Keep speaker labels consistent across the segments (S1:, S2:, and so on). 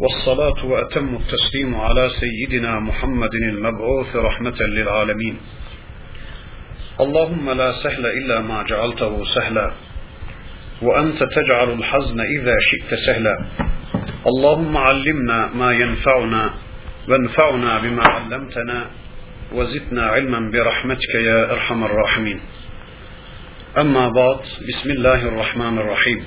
S1: والصلاة وأتم التسليم على سيدنا محمد المبعوث رحمة للعالمين. اللهم لا سهل إلا ما جعلته سهلا وأنت تجعل الحزن إذا شئت سهلا. اللهم علمنا ما ينفعنا وانفعنا بما علمتنا وزدنا علما برحمتك يا أرحم الراحمين. أما بعد بسم الله الرحمن الرحيم.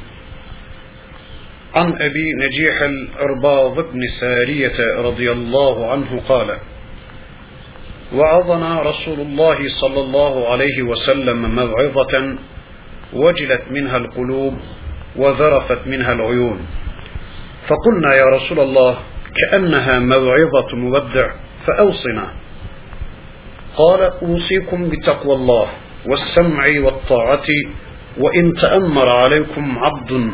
S1: عن أبي نجيح الأرباض بن سارية رضي الله عنه قال وعظنا رسول الله صلى الله عليه وسلم موعظة وجلت منها القلوب وذرفت منها العيون. فقلنا يا رسول الله كأنها موعظة مودع فأوصنا. قال أوصيكم بتقوى الله والسمع والطاعة وإن تأمر عليكم عبد.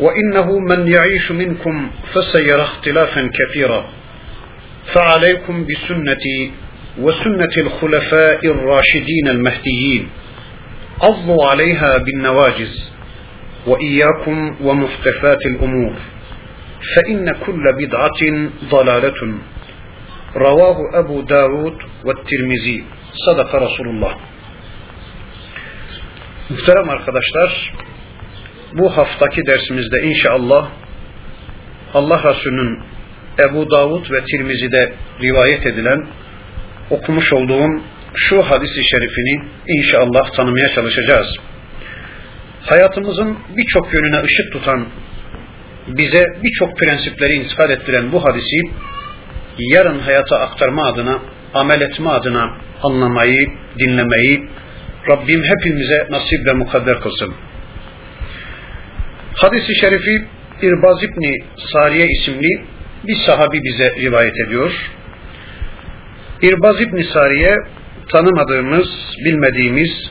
S1: وإنه من يعيش منكم فسيرى اختلافا كثيرا. فعليكم بسنتي وسنة الخلفاء الراشدين المهديين. عضوا عليها بالنواجز وإياكم ومحدثات الأمور. فإن كل بدعة ضلالة. رواه أبو داود والترمذي. صدق رسول الله. Muhterem arkadaşlar, bu haftaki dersimizde inşallah Allah Resulü'nün Ebu Davud ve Tirmizi'de rivayet edilen okumuş olduğum şu hadisi şerifini inşallah tanımaya çalışacağız. Hayatımızın birçok yönüne ışık tutan, bize birçok prensipleri intikal ettiren bu hadisi yarın hayata aktarma adına, amel etme adına anlamayı, dinlemeyi Rabbim hepimize nasip ve mukadder kılsın. Hadis-i şerifi İrbaz İbni Sariye isimli bir sahabi bize rivayet ediyor. İrbaz İbni Sariye tanımadığımız, bilmediğimiz,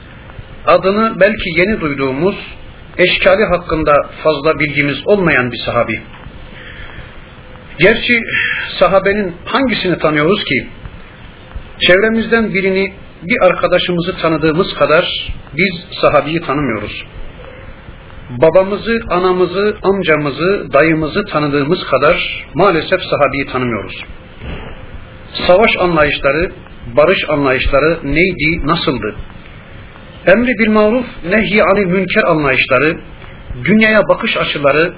S1: adını belki yeni duyduğumuz, eşkali hakkında fazla bilgimiz olmayan bir sahabi. Gerçi sahabenin hangisini tanıyoruz ki? Çevremizden birini, bir arkadaşımızı tanıdığımız kadar biz sahabiyi tanımıyoruz. Babamızı, anamızı, amcamızı, dayımızı tanıdığımız kadar maalesef sahabiyi tanımıyoruz. Savaş anlayışları, barış anlayışları neydi, nasıldı? Emri bil maruf, nehy anil münker anlayışları, dünyaya bakış açıları,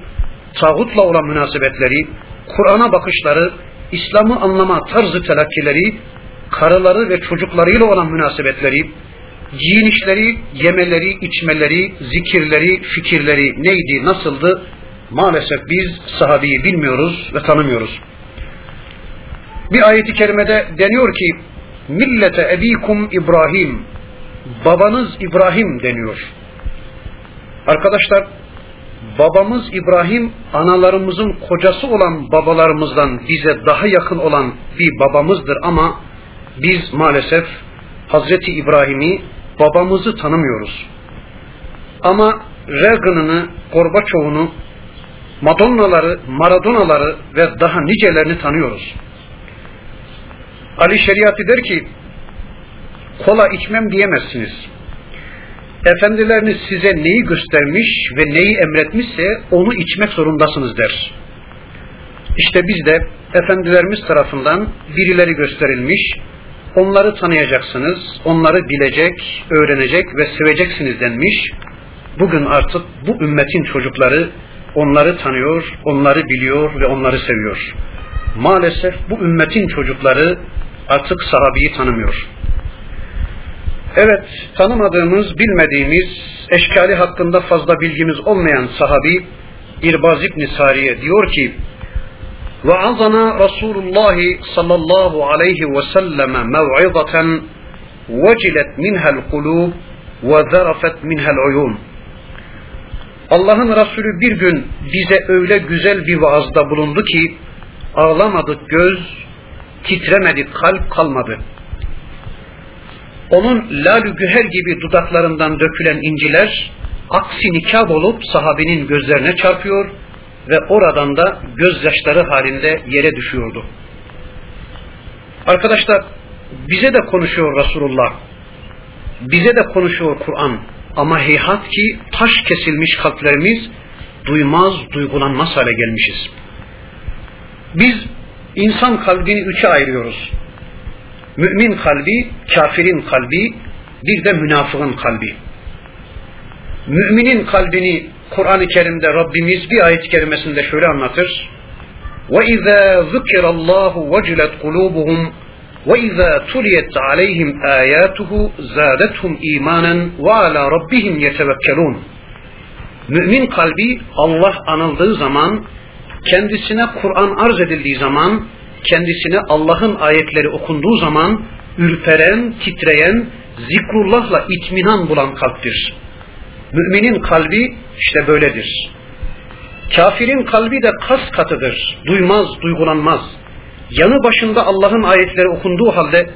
S1: tağutla olan münasebetleri, Kur'an'a bakışları, İslam'ı anlama tarzı telakkileri, karıları ve çocuklarıyla olan münasebetleri, giyinişleri, yemeleri, içmeleri, zikirleri, fikirleri neydi, nasıldı? Maalesef biz sahabeyi bilmiyoruz ve tanımıyoruz. Bir ayeti kerimede deniyor ki millete ebikum İbrahim babanız İbrahim deniyor. Arkadaşlar babamız İbrahim analarımızın kocası olan babalarımızdan bize daha yakın olan bir babamızdır ama biz maalesef Hazreti İbrahim'i babamızı tanımıyoruz. Ama Reagan'ını, Gorbaçov'unu, Madonnaları, Maradonaları ve daha nicelerini tanıyoruz. Ali Şeriatı der ki, kola içmem diyemezsiniz. Efendileriniz size neyi göstermiş ve neyi emretmişse onu içmek zorundasınız der. İşte biz de efendilerimiz tarafından birileri gösterilmiş, onları tanıyacaksınız, onları bilecek, öğrenecek ve seveceksiniz denmiş. Bugün artık bu ümmetin çocukları onları tanıyor, onları biliyor ve onları seviyor. Maalesef bu ümmetin çocukları artık sahabeyi tanımıyor. Evet, tanımadığımız, bilmediğimiz, eşkali hakkında fazla bilgimiz olmayan sahabi İrbaz İbni Sariye diyor ki وعظنا رسول الله صلى الله عليه وسلم موعظة وجلت منها القلوب وذرفت منها العيون Allah'ın Resulü bir gün bize öyle güzel bir vaazda bulundu ki ağlamadık göz, titremedik kalp kalmadı. Onun lalü güher gibi dudaklarından dökülen inciler aksi nikab olup sahabinin gözlerine çarpıyor ve oradan da gözyaşları halinde yere düşüyordu. Arkadaşlar bize de konuşuyor Resulullah. Bize de konuşuyor Kur'an. Ama heyhat ki taş kesilmiş kalplerimiz duymaz, duygulanmaz hale gelmişiz. Biz insan kalbini üçe ayırıyoruz. Mümin kalbi, kafirin kalbi, bir de münafığın kalbi. Müminin kalbini Kur'an-ı Kerim'de Rabbimiz bir ayet-i kerimesinde şöyle anlatır. وَإِذَا ذُكِرَ اللّٰهُ وَجِلَتْ قُلُوبُهُمْ وَإِذَا تُلِيَتْ عَلَيْهِمْ آيَاتُهُ زَادَتْهُمْ إِيمَانًا وَعَلَى رَبِّهِمْ يَتَوَكَّلُونَ Mümin kalbi Allah anıldığı zaman, kendisine Kur'an arz edildiği zaman, kendisine Allah'ın ayetleri okunduğu zaman ürperen, titreyen, zikrullahla itminan bulan kalptir. Müminin kalbi işte böyledir. Kafirin kalbi de kas katıdır. Duymaz, duygulanmaz. Yanı başında Allah'ın ayetleri okunduğu halde,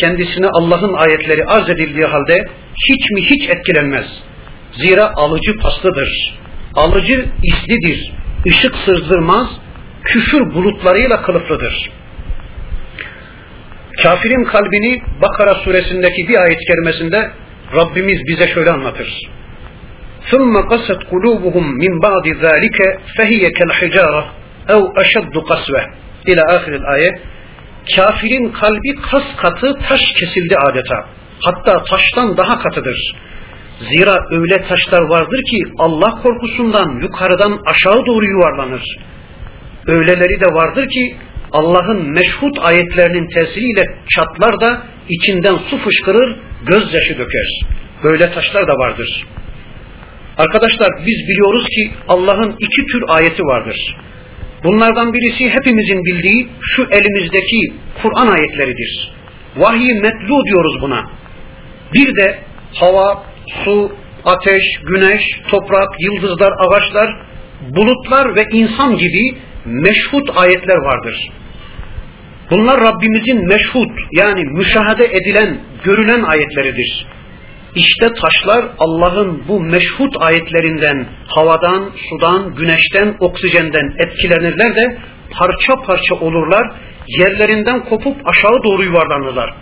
S1: kendisine Allah'ın ayetleri arz edildiği halde hiç mi hiç etkilenmez. Zira alıcı paslıdır. Alıcı islidir. ışık sızdırmaz, küfür bulutlarıyla kılıflıdır. Kafirin kalbini Bakara suresindeki bir ayet kerimesinde Rabbimiz bize şöyle anlatır. ثُمَّ قَسَتْ قُلُوبُهُمْ مِنْ بَعْدِ ذَٰلِكَ فَهِيَ كَالْحِجَارَةِ اَوْ اَشَدُّ قَسْوَةً İlâ ahiril ayet. Kafirin kalbi kas katı taş kesildi adeta. Hatta taştan daha katıdır. Zira öyle taşlar vardır ki Allah korkusundan yukarıdan aşağı doğru yuvarlanır. Öyleleri de vardır ki Allah'ın meşhut ayetlerinin tesiriyle çatlar da içinden su fışkırır, gözyaşı döker. Böyle taşlar da vardır. Arkadaşlar biz biliyoruz ki Allah'ın iki tür ayeti vardır. Bunlardan birisi hepimizin bildiği şu elimizdeki Kur'an ayetleridir. Vahiy metlu diyoruz buna. Bir de hava, su, ateş, güneş, toprak, yıldızlar, ağaçlar, bulutlar ve insan gibi meşhut ayetler vardır. Bunlar Rabbimizin meşhut yani müşahede edilen, görülen ayetleridir. İşte taşlar Allah'ın bu meşhut ayetlerinden, havadan, sudan, güneşten, oksijenden etkilenirler de parça parça olurlar, yerlerinden kopup aşağı doğru yuvarlanırlar.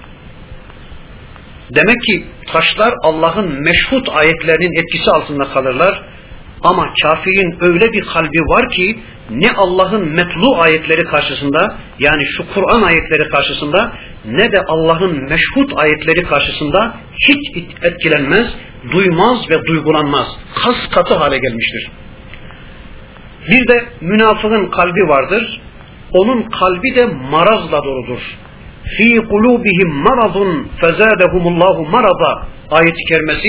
S1: Demek ki taşlar Allah'ın meşhut ayetlerinin etkisi altında kalırlar. Ama kafirin öyle bir kalbi var ki ne Allah'ın metlu ayetleri karşısında yani şu Kur'an ayetleri karşısında ne de Allah'ın meşhut ayetleri karşısında hiç etkilenmez, duymaz ve duygulanmaz. Kas katı hale gelmiştir. Bir de münafığın kalbi vardır. Onun kalbi de marazla doludur. Fi kulubihim maradun fezadehumullahu marada ayet-i kerimesi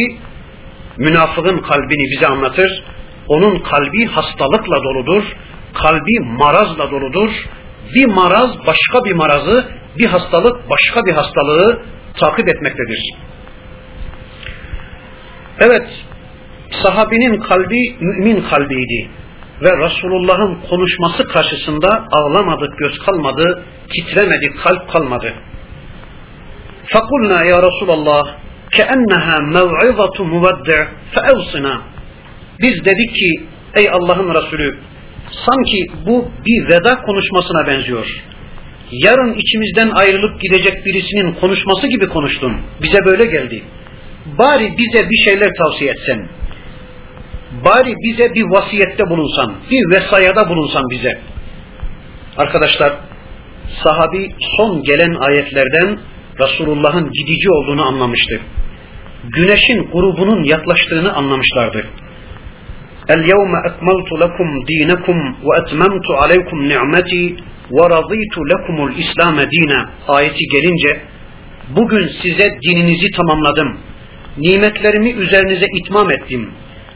S1: münafığın kalbini bize anlatır. Onun kalbi hastalıkla doludur. Kalbi marazla doludur. Bir maraz başka bir marazı, bir hastalık başka bir hastalığı takip etmektedir. Evet, sahabinin kalbi mümin kalbiydi ve Resulullah'ın konuşması karşısında ağlamadık göz kalmadı, titremedi kalp kalmadı. فَقُلْنَا ya Resulallah كَأَنَّهَا مَوْعِظَةُ مُوَدِّعْ فَاَوْصِنَا Biz dedik ki ey Allah'ın Resulü sanki bu bir veda konuşmasına benziyor. Yarın içimizden ayrılıp gidecek birisinin konuşması gibi konuştun. Bize böyle geldi. Bari bize bir şeyler tavsiye etsen bari bize bir vasiyette bulunsan, bir vesayada bulunsan bize. Arkadaşlar, sahabi son gelen ayetlerden Resulullah'ın gidici olduğunu anlamıştı. Güneşin grubunun yaklaştığını anlamışlardı. اليوم أكملت لكم دينكم وأتممت عليكم نعمتي ورضيت لكم الإسلام دينا ayeti gelince bugün size dininizi tamamladım. Nimetlerimi üzerinize itmam ettim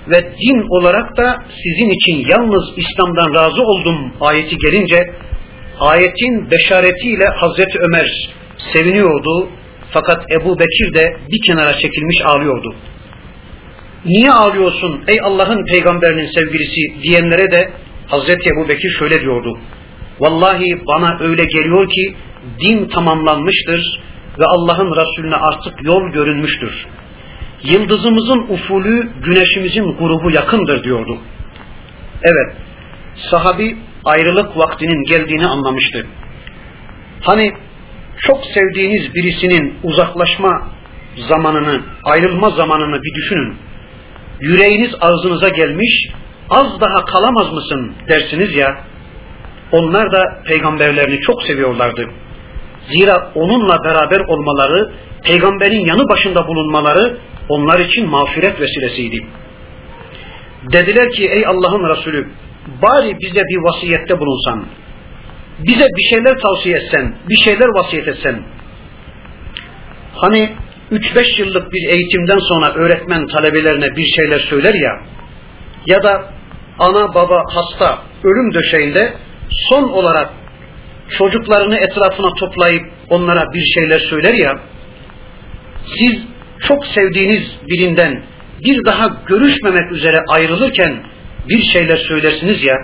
S1: ve din olarak da sizin için yalnız İslam'dan razı oldum ayeti gelince ayetin beşaretiyle Hazreti Ömer seviniyordu fakat Ebu Bekir de bir kenara çekilmiş ağlıyordu. Niye ağlıyorsun ey Allah'ın peygamberinin sevgilisi diyenlere de Hazreti Ebu Bekir şöyle diyordu. Vallahi bana öyle geliyor ki din tamamlanmıştır ve Allah'ın Resulüne artık yol görünmüştür yıldızımızın ufulü güneşimizin grubu yakındır diyordu. Evet, sahabi ayrılık vaktinin geldiğini anlamıştı. Hani çok sevdiğiniz birisinin uzaklaşma zamanını, ayrılma zamanını bir düşünün. Yüreğiniz ağzınıza gelmiş, az daha kalamaz mısın dersiniz ya. Onlar da peygamberlerini çok seviyorlardı. Zira onunla beraber olmaları, peygamberin yanı başında bulunmaları onlar için mağfiret vesilesiydi. Dediler ki ey Allah'ın Resulü bari bize bir vasiyette bulunsan, bize bir şeyler tavsiye etsen, bir şeyler vasiyet etsen. Hani 3-5 yıllık bir eğitimden sonra öğretmen talebelerine bir şeyler söyler ya, ya da ana baba hasta ölüm döşeğinde son olarak çocuklarını etrafına toplayıp onlara bir şeyler söyler ya, siz çok sevdiğiniz birinden bir daha görüşmemek üzere ayrılırken bir şeyler söylersiniz ya,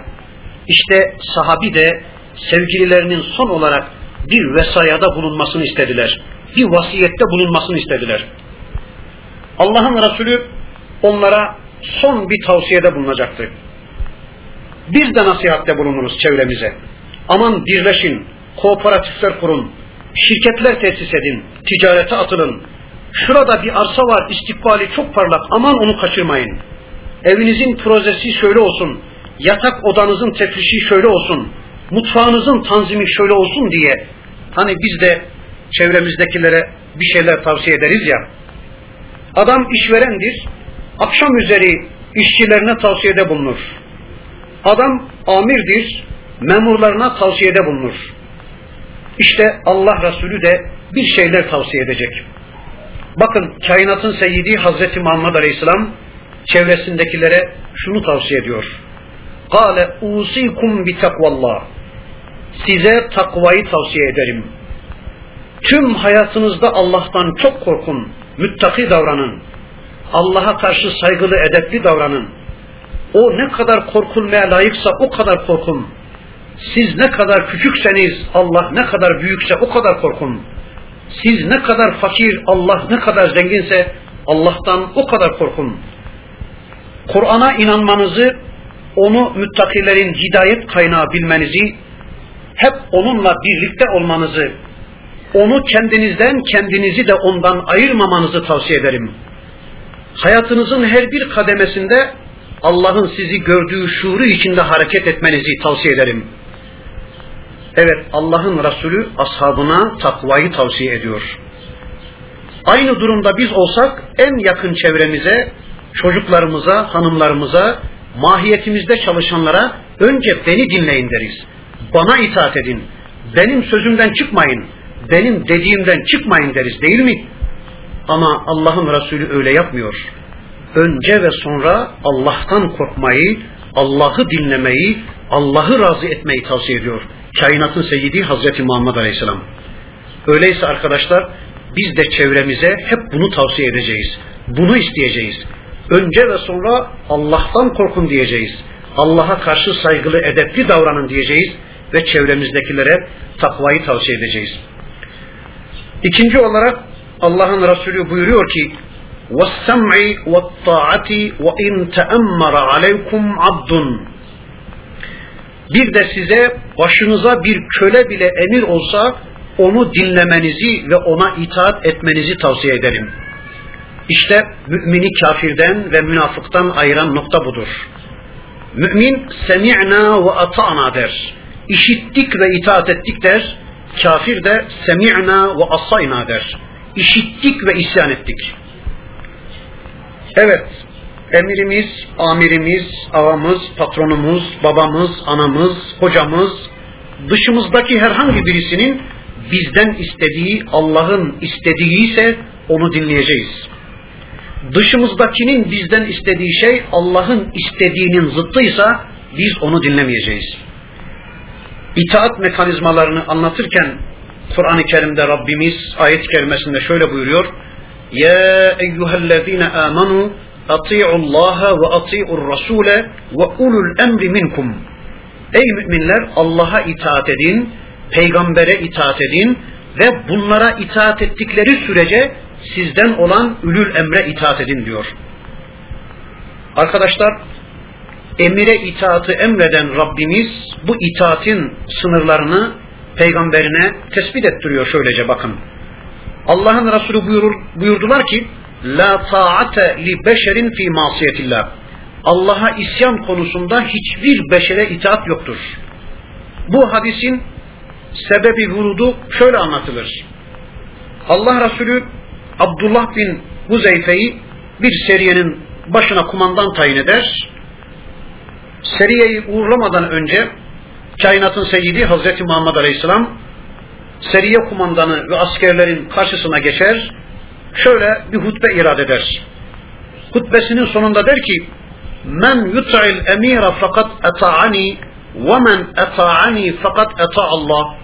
S1: işte sahabi de sevgililerinin son olarak bir vesayada bulunmasını istediler. Bir vasiyette bulunmasını istediler. Allah'ın Resulü onlara son bir tavsiyede bulunacaktı. Biz de nasihatte bulunuruz çevremize. Aman birleşin, kooperatifler kurun, şirketler tesis edin, ticarete atılın. Şurada bir arsa var, istikbali çok parlak, aman onu kaçırmayın. Evinizin projesi şöyle olsun, yatak odanızın tefrişi şöyle olsun, mutfağınızın tanzimi şöyle olsun diye hani biz de çevremizdekilere bir şeyler tavsiye ederiz ya. Adam işverendir, akşam üzeri işçilerine tavsiyede bulunur. Adam amirdir, memurlarına tavsiyede bulunur. İşte Allah Resulü de bir şeyler tavsiye edecek. Bakın kainatın seyyidi Hazreti Muhammed Aleyhisselam çevresindekilere şunu tavsiye ediyor. Kale usikum bi takvallah. Size takvayı tavsiye ederim. Tüm hayatınızda Allah'tan çok korkun, müttaki davranın. Allah'a karşı saygılı, edepli davranın. O ne kadar korkulmaya layıksa o kadar korkun. Siz ne kadar küçükseniz Allah ne kadar büyükse o kadar korkun. Siz ne kadar fakir, Allah ne kadar zenginse Allah'tan o kadar korkun. Kur'an'a inanmanızı, onu müttakilerin hidayet kaynağı bilmenizi, hep onunla birlikte olmanızı, onu kendinizden kendinizi de ondan ayırmamanızı tavsiye ederim. Hayatınızın her bir kademesinde Allah'ın sizi gördüğü şuuru içinde hareket etmenizi tavsiye ederim. Evet Allah'ın Resulü ashabına takvayı tavsiye ediyor. Aynı durumda biz olsak en yakın çevremize, çocuklarımıza, hanımlarımıza, mahiyetimizde çalışanlara önce beni dinleyin deriz. Bana itaat edin. Benim sözümden çıkmayın. Benim dediğimden çıkmayın deriz değil mi? Ama Allah'ın Resulü öyle yapmıyor. Önce ve sonra Allah'tan korkmayı, Allah'ı dinlemeyi, Allah'ı razı etmeyi tavsiye ediyor. Kainatın seyyidi Hazreti Muhammed Aleyhisselam. Öyleyse arkadaşlar biz de çevremize hep bunu tavsiye edeceğiz. Bunu isteyeceğiz. Önce ve sonra Allah'tan korkun diyeceğiz. Allah'a karşı saygılı, edepli davranın diyeceğiz ve çevremizdekilere takvayı tavsiye edeceğiz. İkinci olarak Allah'ın Resulü buyuruyor ki وَالسَّمْعِ وَالطَّاعَةِ وَاِنْ تَأَمَّرَ عَلَيْكُمْ عَبْدٌ Bir de size başınıza bir köle bile emir olsa onu dinlemenizi ve ona itaat etmenizi tavsiye ederim. İşte mümini kafirden ve münafıktan ayıran nokta budur. Mümin semi'na ve ata'na der. İşittik ve itaat ettik der. Kafir de semi'na ve asayna der. İşittik ve isyan ettik. Evet, emirimiz, amirimiz, ağamız, patronumuz, babamız, anamız, hocamız, dışımızdaki herhangi birisinin bizden istediği Allah'ın istediği ise onu dinleyeceğiz. Dışımızdakinin bizden istediği şey Allah'ın istediğinin zıttıysa biz onu dinlemeyeceğiz. İtaat mekanizmalarını anlatırken Kur'an-ı Kerim'de Rabbimiz ayet-i kerimesinde şöyle buyuruyor. Ya eyyühellezine amanu ati'u Allah ve ati'ur Rasule ve ulul emri minkum. Ey müminler Allah'a itaat edin, peygambere itaat edin ve bunlara itaat ettikleri sürece sizden olan ülül emre itaat edin diyor. Arkadaşlar emire itaatı emreden Rabbimiz bu itaatin sınırlarını peygamberine tespit ettiriyor şöylece bakın. Allah'ın Resulü buyurur, buyurdular ki La ta'ate li beşerin fi masiyetillah. Allah'a isyan konusunda hiçbir beşere itaat yoktur. Bu hadisin sebebi vurudu şöyle anlatılır. Allah Resulü Abdullah bin Huzeyfe'yi bir seriyenin başına kumandan tayin eder. Seriyeyi uğurlamadan önce kainatın seyyidi Hazreti Muhammed Aleyhisselam seriye kumandanı ve askerlerin karşısına geçer, şöyle bir hutbe irad eder. Hutbesinin sonunda der ki, Men yut'il emira fakat eta'ani ve men eta'ani fakat eta Allah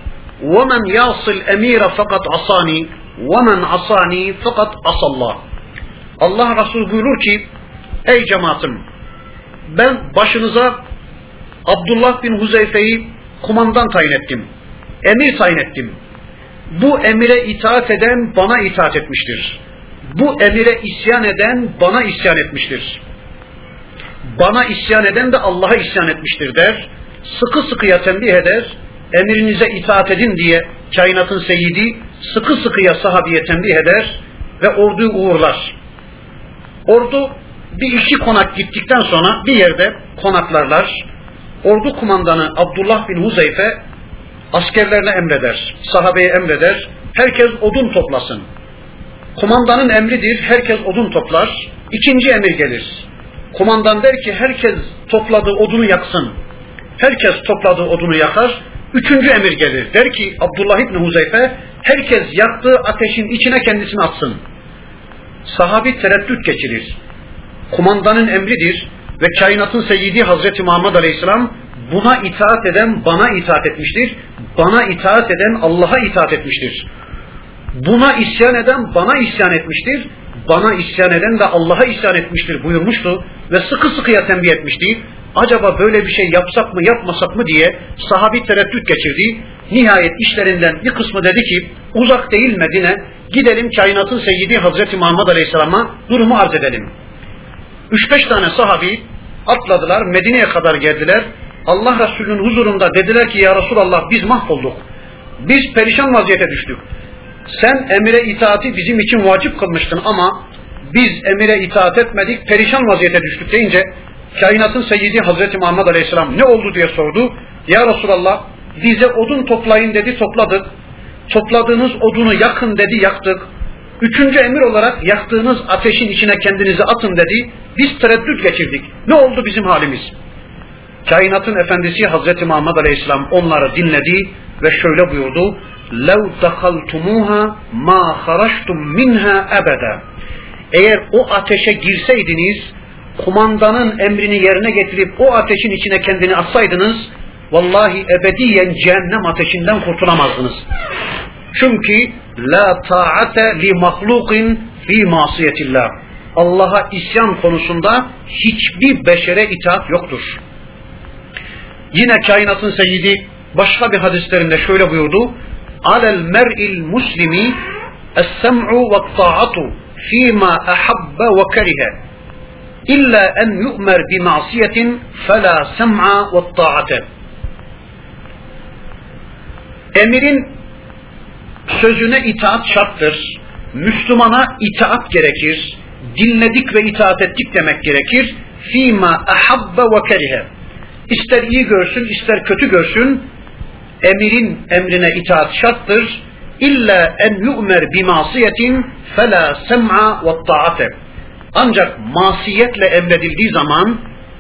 S1: ve men yasil emira fakat asani ve men asani fakat asallah. Allah Resulü buyurur ki, ey cemaatim ben başınıza Abdullah bin Huzeyfe'yi kumandan tayin ettim. Emir tayin ettim. Bu emire itaat eden bana itaat etmiştir. Bu emire isyan eden bana isyan etmiştir. Bana isyan eden de Allah'a isyan etmiştir der. Sıkı sıkıya tembih eder. Emrinize itaat edin diye kainatın seyidi sıkı sıkıya sahabiye tembih eder ve orduyu uğurlar. Ordu bir iki konak gittikten sonra bir yerde konaklarlar. Ordu kumandanı Abdullah bin Huzeyfe askerlerine emreder, sahabeye emreder. Herkes odun toplasın. Kumandanın emridir, herkes odun toplar. İkinci emir gelir. Kumandan der ki herkes topladığı odunu yaksın. Herkes topladığı odunu yakar. Üçüncü emir gelir. Der ki Abdullah İbni Huzeyfe herkes yaktığı ateşin içine kendisini atsın. Sahabi tereddüt geçirir. Kumandanın emridir ve kainatın seyyidi Hazreti Muhammed Aleyhisselam buna itaat eden bana itaat etmiştir. Bana itaat eden Allah'a itaat etmiştir. Buna isyan eden bana isyan etmiştir. Bana isyan eden de Allah'a isyan etmiştir buyurmuştu ve sıkı sıkıya tembih etmişti. Acaba böyle bir şey yapsak mı yapmasak mı diye sahabi tereddüt geçirdi. Nihayet işlerinden bir kısmı dedi ki uzak değil Medine gidelim kainatın seyyidi Hazreti Muhammed Aleyhisselam'a durumu arz edelim. Üç beş tane sahabi atladılar Medine'ye kadar geldiler. Allah Resulü'nün huzurunda dediler ki ya Resulallah biz mahvolduk. Biz perişan vaziyete düştük. Sen emire itaati bizim için vacip kılmıştın ama biz emire itaat etmedik, perişan vaziyete düştük deyince kainatın seyyidi Hazreti Muhammed Aleyhisselam ne oldu diye sordu. Ya Resulallah bize odun toplayın dedi topladık. Topladığınız odunu yakın dedi yaktık. Üçüncü emir olarak yaktığınız ateşin içine kendinizi atın dedi. Biz tereddüt geçirdik. Ne oldu bizim halimiz? Kainatın efendisi Hazreti Muhammed Aleyhisselam onları dinledi ve şöyle buyurdu. لَوْ دَخَلْتُمُوهَا مَا خَرَجْتُمْ مِنْهَا أَبَدًا Eğer o ateşe girseydiniz, kumandanın emrini yerine getirip o ateşin içine kendini atsaydınız, vallahi ebediyen cehennem ateşinden kurtulamazdınız. Çünkü la ta'ate li mahlukin fi masiyetillah. Allah'a isyan konusunda hiçbir beşere itaat yoktur. Yine kainatın seyyidi başka bir hadislerinde şöyle buyurdu. Alel mer'il muslimi es-sem'u ve ta'atu fîmâ ahabbe ve kerihe illa en yu'mer bi masiyetin fela sem'a ve ta'ate. Emirin sözüne itaat şarttır. Müslümana itaat gerekir. Dinledik ve itaat ettik demek gerekir. Fîmâ ahabbe ve kerihe İster iyi görsün, ister kötü görsün, emirin emrine itaat şarttır. İlla en yu'mer bi masiyetin fela sem'a ve ta'ate. Ancak masiyetle emredildiği zaman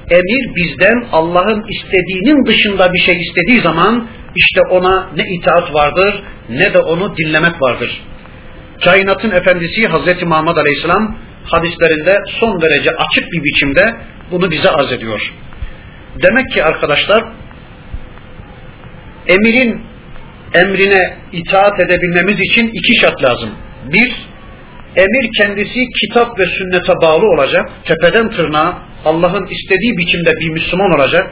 S1: emir bizden Allah'ın istediğinin dışında bir şey istediği zaman işte ona ne itaat vardır ne de onu dinlemek vardır. Kainatın efendisi Hazreti Muhammed Aleyhisselam hadislerinde son derece açık bir biçimde bunu bize arz ediyor. Demek ki arkadaşlar emirin emrine itaat edebilmemiz için iki şart lazım. Bir, emir kendisi kitap ve sünnete bağlı olacak. Tepeden tırnağa Allah'ın istediği biçimde bir Müslüman olacak.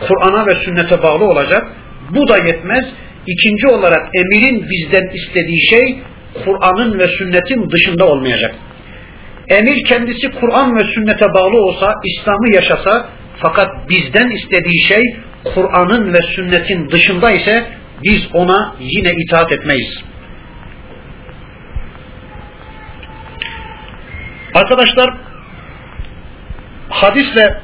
S1: Kur'an'a ve sünnete bağlı olacak. Bu da yetmez. İkinci olarak emirin bizden istediği şey Kur'an'ın ve sünnetin dışında olmayacak. Emir kendisi Kur'an ve sünnete bağlı olsa, İslam'ı yaşasa, fakat bizden istediği şey Kur'an'ın ve sünnetin dışında ise biz ona yine itaat etmeyiz. Arkadaşlar hadisle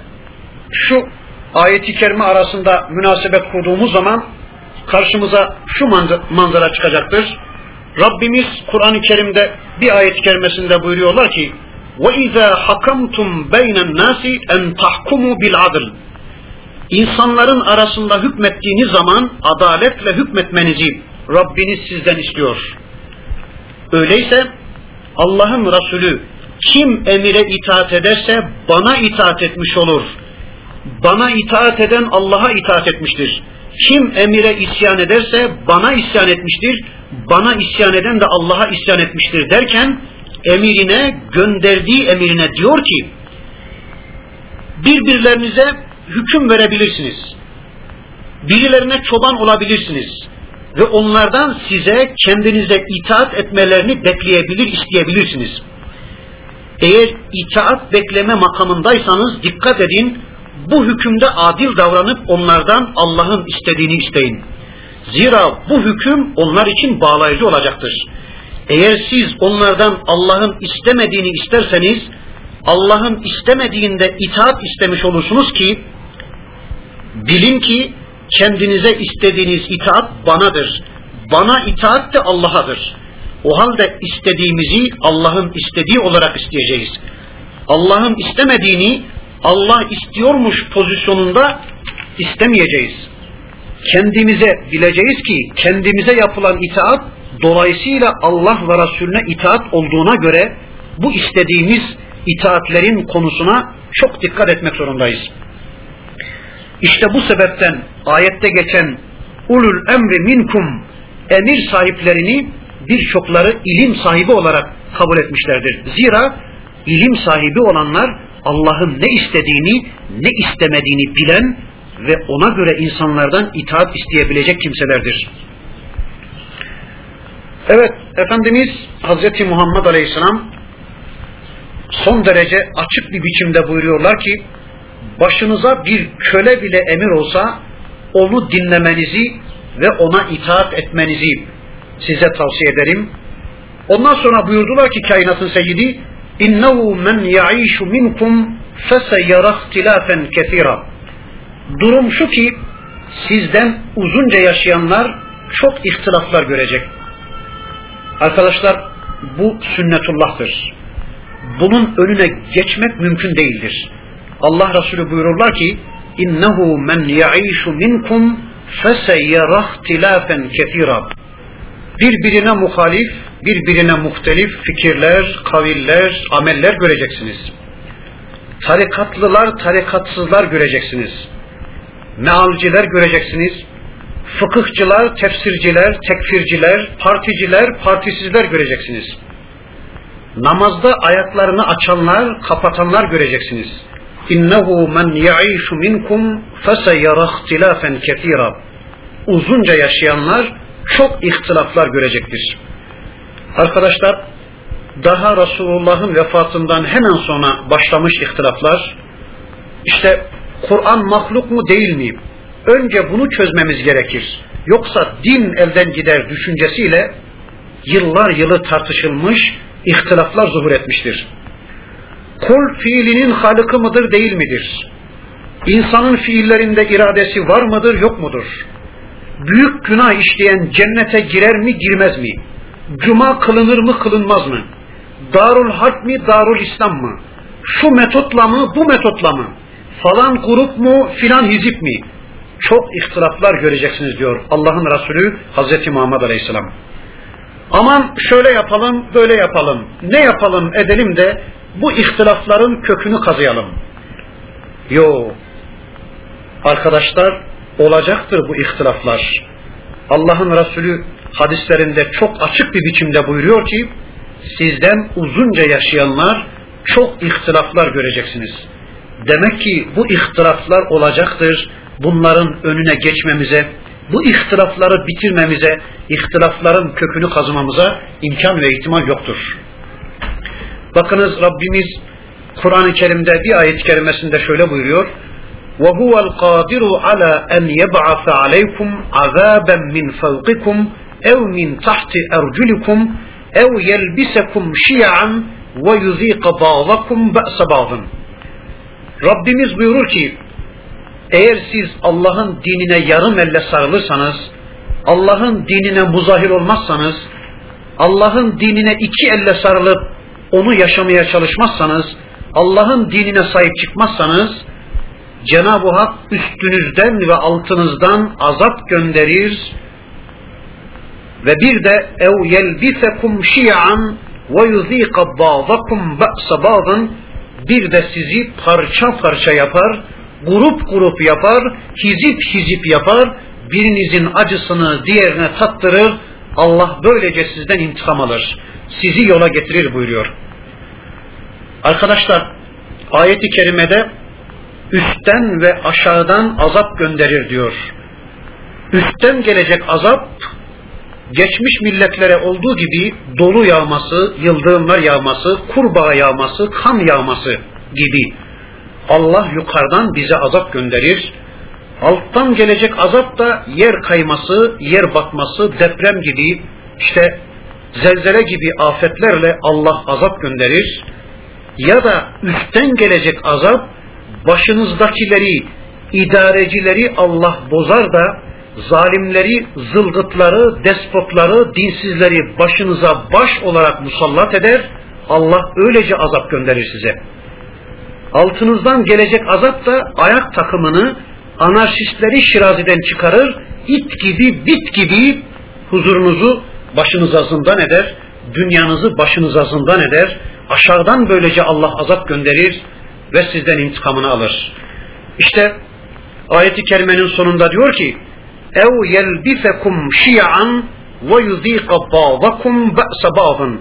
S1: şu ayeti kerime arasında münasebet kurduğumuz zaman karşımıza şu manzara çıkacaktır. Rabbimiz Kur'an-ı Kerim'de bir ayet-i kerimesinde buyuruyorlar ki وَاِذَا حَكَمْتُمْ بَيْنَ النَّاسِ اَنْ تَحْكُمُوا بِالْعَدْلِ İnsanların arasında hükmettiğiniz zaman adaletle hükmetmenizi Rabbiniz sizden istiyor. Öyleyse Allah'ın Resulü kim emire itaat ederse bana itaat etmiş olur. Bana itaat eden Allah'a itaat etmiştir. Kim emire isyan ederse bana isyan etmiştir. Bana isyan eden de Allah'a isyan etmiştir derken emirine gönderdiği emirine diyor ki birbirlerinize hüküm verebilirsiniz. Birilerine çoban olabilirsiniz ve onlardan size kendinize itaat etmelerini bekleyebilir, isteyebilirsiniz. Eğer itaat bekleme makamındaysanız dikkat edin, bu hükümde adil davranıp onlardan Allah'ın istediğini isteyin. Zira bu hüküm onlar için bağlayıcı olacaktır. Eğer siz onlardan Allah'ın istemediğini isterseniz, Allah'ın istemediğinde itaat istemiş olursunuz ki, bilin ki kendinize istediğiniz itaat banadır. Bana itaat de Allah'adır. O halde istediğimizi Allah'ın istediği olarak isteyeceğiz. Allah'ın istemediğini Allah istiyormuş pozisyonunda istemeyeceğiz. Kendimize bileceğiz ki kendimize yapılan itaat dolayısıyla Allah ve Resulüne itaat olduğuna göre bu istediğimiz itaatlerin konusuna çok dikkat etmek zorundayız. İşte bu sebepten ayette geçen ulul emri minkum emir sahiplerini birçokları ilim sahibi olarak kabul etmişlerdir. Zira ilim sahibi olanlar Allah'ın ne istediğini ne istemediğini bilen ve ona göre insanlardan itaat isteyebilecek kimselerdir. Evet, Efendimiz Hazreti Muhammed Aleyhisselam son derece açık bir biçimde buyuruyorlar ki başınıza bir köle bile emir olsa onu dinlemenizi ve ona itaat etmenizi size tavsiye ederim. Ondan sonra buyurdular ki kainatın seyyidi innehu men ya'işu minkum feseyara ihtilafen kesira. Durum şu ki sizden uzunca yaşayanlar çok ihtilaflar görecek. Arkadaşlar bu sünnetullah'tır. Bunun önüne geçmek mümkün değildir. Allah Resulü buyururlar ki innehu men ya'işu minkum feseyyara ihtilafen kesira birbirine muhalif, birbirine muhtelif fikirler, kaviller, ameller göreceksiniz. Tarikatlılar, tarikatsızlar göreceksiniz. Mealciler göreceksiniz. Fıkıhçılar, tefsirciler, tekfirciler, particiler, partisizler göreceksiniz. Namazda ayaklarını açanlar, kapatanlar göreceksiniz. İnnehu men ya'işu minkum feseyara ihtilafen ketira. Uzunca yaşayanlar çok ihtilaflar görecektir. Arkadaşlar daha Resulullah'ın vefatından hemen sonra başlamış ihtilaflar işte Kur'an mahluk mu değil mi? Önce bunu çözmemiz gerekir. Yoksa din elden gider düşüncesiyle yıllar yılı tartışılmış ihtilaflar zuhur etmiştir. Kul fiilinin halıkı mıdır değil midir? İnsanın fiillerinde iradesi var mıdır yok mudur? büyük günah işleyen cennete girer mi girmez mi? Cuma kılınır mı kılınmaz mı? Darul Harp mi Darul İslam mı? Şu metotla mı bu metotla mı? Falan grup mu filan hizip mi? Çok ihtilaflar göreceksiniz diyor Allah'ın Resulü Hazreti Muhammed Aleyhisselam. Aman şöyle yapalım, böyle yapalım. Ne yapalım edelim de bu ihtilafların kökünü kazıyalım. Yo. Arkadaşlar olacaktır bu ihtilaflar. Allah'ın Resulü hadislerinde çok açık bir biçimde buyuruyor ki sizden uzunca yaşayanlar çok ihtilaflar göreceksiniz. Demek ki bu ihtilaflar olacaktır. Bunların önüne geçmemize, bu ihtilafları bitirmemize, ihtilafların kökünü kazımamıza imkan ve ihtimal yoktur. Bakınız Rabbimiz Kur'an-ı Kerim'de bir ayet-i kerimesinde şöyle buyuruyor. وهو القادر على أن يبعث عليكم عذابا من فوقكم أو من تحت أرجلكم أو يلبسكم شيعا ويذيق بعضكم بأس بعض Rabbimiz buyurur ki eğer siz Allah'ın dinine yarım elle sarılırsanız Allah'ın dinine muzahir olmazsanız, Allah'ın dinine iki elle sarılıp onu yaşamaya çalışmazsanız, Allah'ın dinine sahip çıkmazsanız, Cenab-ı Hak üstünüzden ve altınızdan azap gönderir ve bir de ev yelbisekum şi'an ve yuzika ba'dakum ba'sa ba'dın bir de sizi parça parça yapar, grup grup yapar, hizip hizip yapar, birinizin acısını diğerine tattırır, Allah böylece sizden intikam alır. Sizi yola getirir buyuruyor. Arkadaşlar ayeti kerimede üstten ve aşağıdan azap gönderir diyor. Üstten gelecek azap geçmiş milletlere olduğu gibi dolu yağması, yıldırımlar yağması, kurbağa yağması, kan yağması gibi Allah yukarıdan bize azap gönderir. Alttan gelecek azap da yer kayması, yer batması, deprem gibi işte zelzele gibi afetlerle Allah azap gönderir. Ya da üstten gelecek azap başınızdakileri, idarecileri Allah bozar da zalimleri, zılgıtları, despotları, dinsizleri başınıza baş olarak musallat eder. Allah öylece azap gönderir size. Altınızdan gelecek azap da ayak takımını anarşistleri şiraziden çıkarır, it gibi, bit gibi huzurunuzu başınıza zindan eder, dünyanızı başınıza zindan eder, aşağıdan böylece Allah azap gönderir ve sizden intikamını alır. İşte ayeti kerimenin sonunda diyor ki ev yelbisekum şi'an ve yuzika ba'dakum ba'sa ba'dın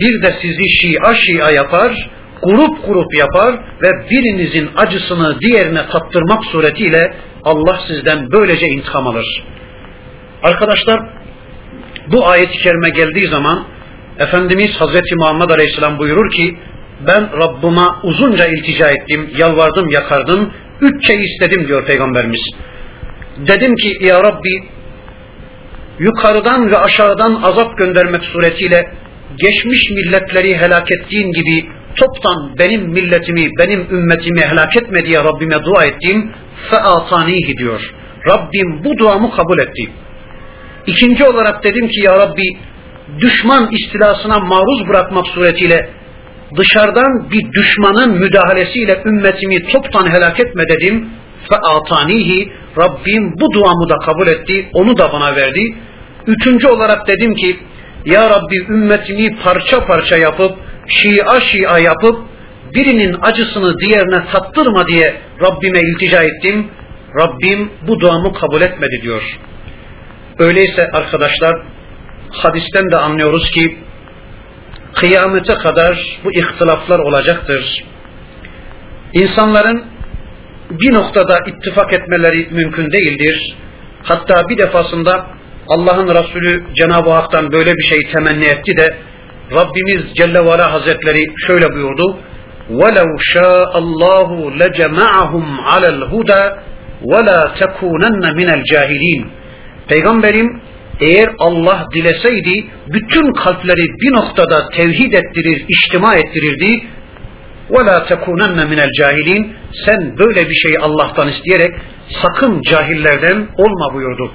S1: bir de sizi şia şia yapar grup grup yapar ve birinizin acısını diğerine tattırmak suretiyle Allah sizden böylece intikam alır. Arkadaşlar bu ayet-i kerime geldiği zaman Efendimiz Hazreti Muhammed Aleyhisselam buyurur ki ben Rabbime uzunca iltica ettim, yalvardım, yakardım, üç şey istedim diyor Peygamberimiz. Dedim ki ya Rabbi yukarıdan ve aşağıdan azap göndermek suretiyle geçmiş milletleri helak ettiğin gibi toptan benim milletimi, benim ümmetimi helak etme diye Rabbime dua ettim. Fe'atanihi diyor. Rabbim bu duamı kabul etti. İkinci olarak dedim ki ya Rabbi düşman istilasına maruz bırakmak suretiyle dışarıdan bir düşmanın müdahalesiyle ümmetimi toptan helak etme dedim. Fe'atanihi Rabbim bu duamı da kabul etti. Onu da bana verdi. Üçüncü olarak dedim ki Ya Rabbi ümmetimi parça parça yapıp şia şia yapıp birinin acısını diğerine tattırma diye Rabbime iltica ettim. Rabbim bu duamı kabul etmedi diyor. Öyleyse arkadaşlar hadisten de anlıyoruz ki kıyamete kadar bu ihtilaflar olacaktır. İnsanların bir noktada ittifak etmeleri mümkün değildir. Hatta bir defasında Allah'ın Resulü Cenab-ı Hak'tan böyle bir şey temenni etti de Rabbimiz Celle ve Ala Hazretleri şöyle buyurdu. وَلَوْ شَاءَ اللّٰهُ لَجَمَعَهُمْ عَلَى الْهُدَى وَلَا تَكُونَنَّ مِنَ الْجَاهِلِينَ Peygamberim eğer Allah dileseydi bütün kalpleri bir noktada tevhid ettirir, içtima ettirirdi. وَلَا تَكُونَنَّ مِنَ الْجَاهِلِينَ Sen böyle bir şeyi Allah'tan isteyerek sakın cahillerden olma buyurdu.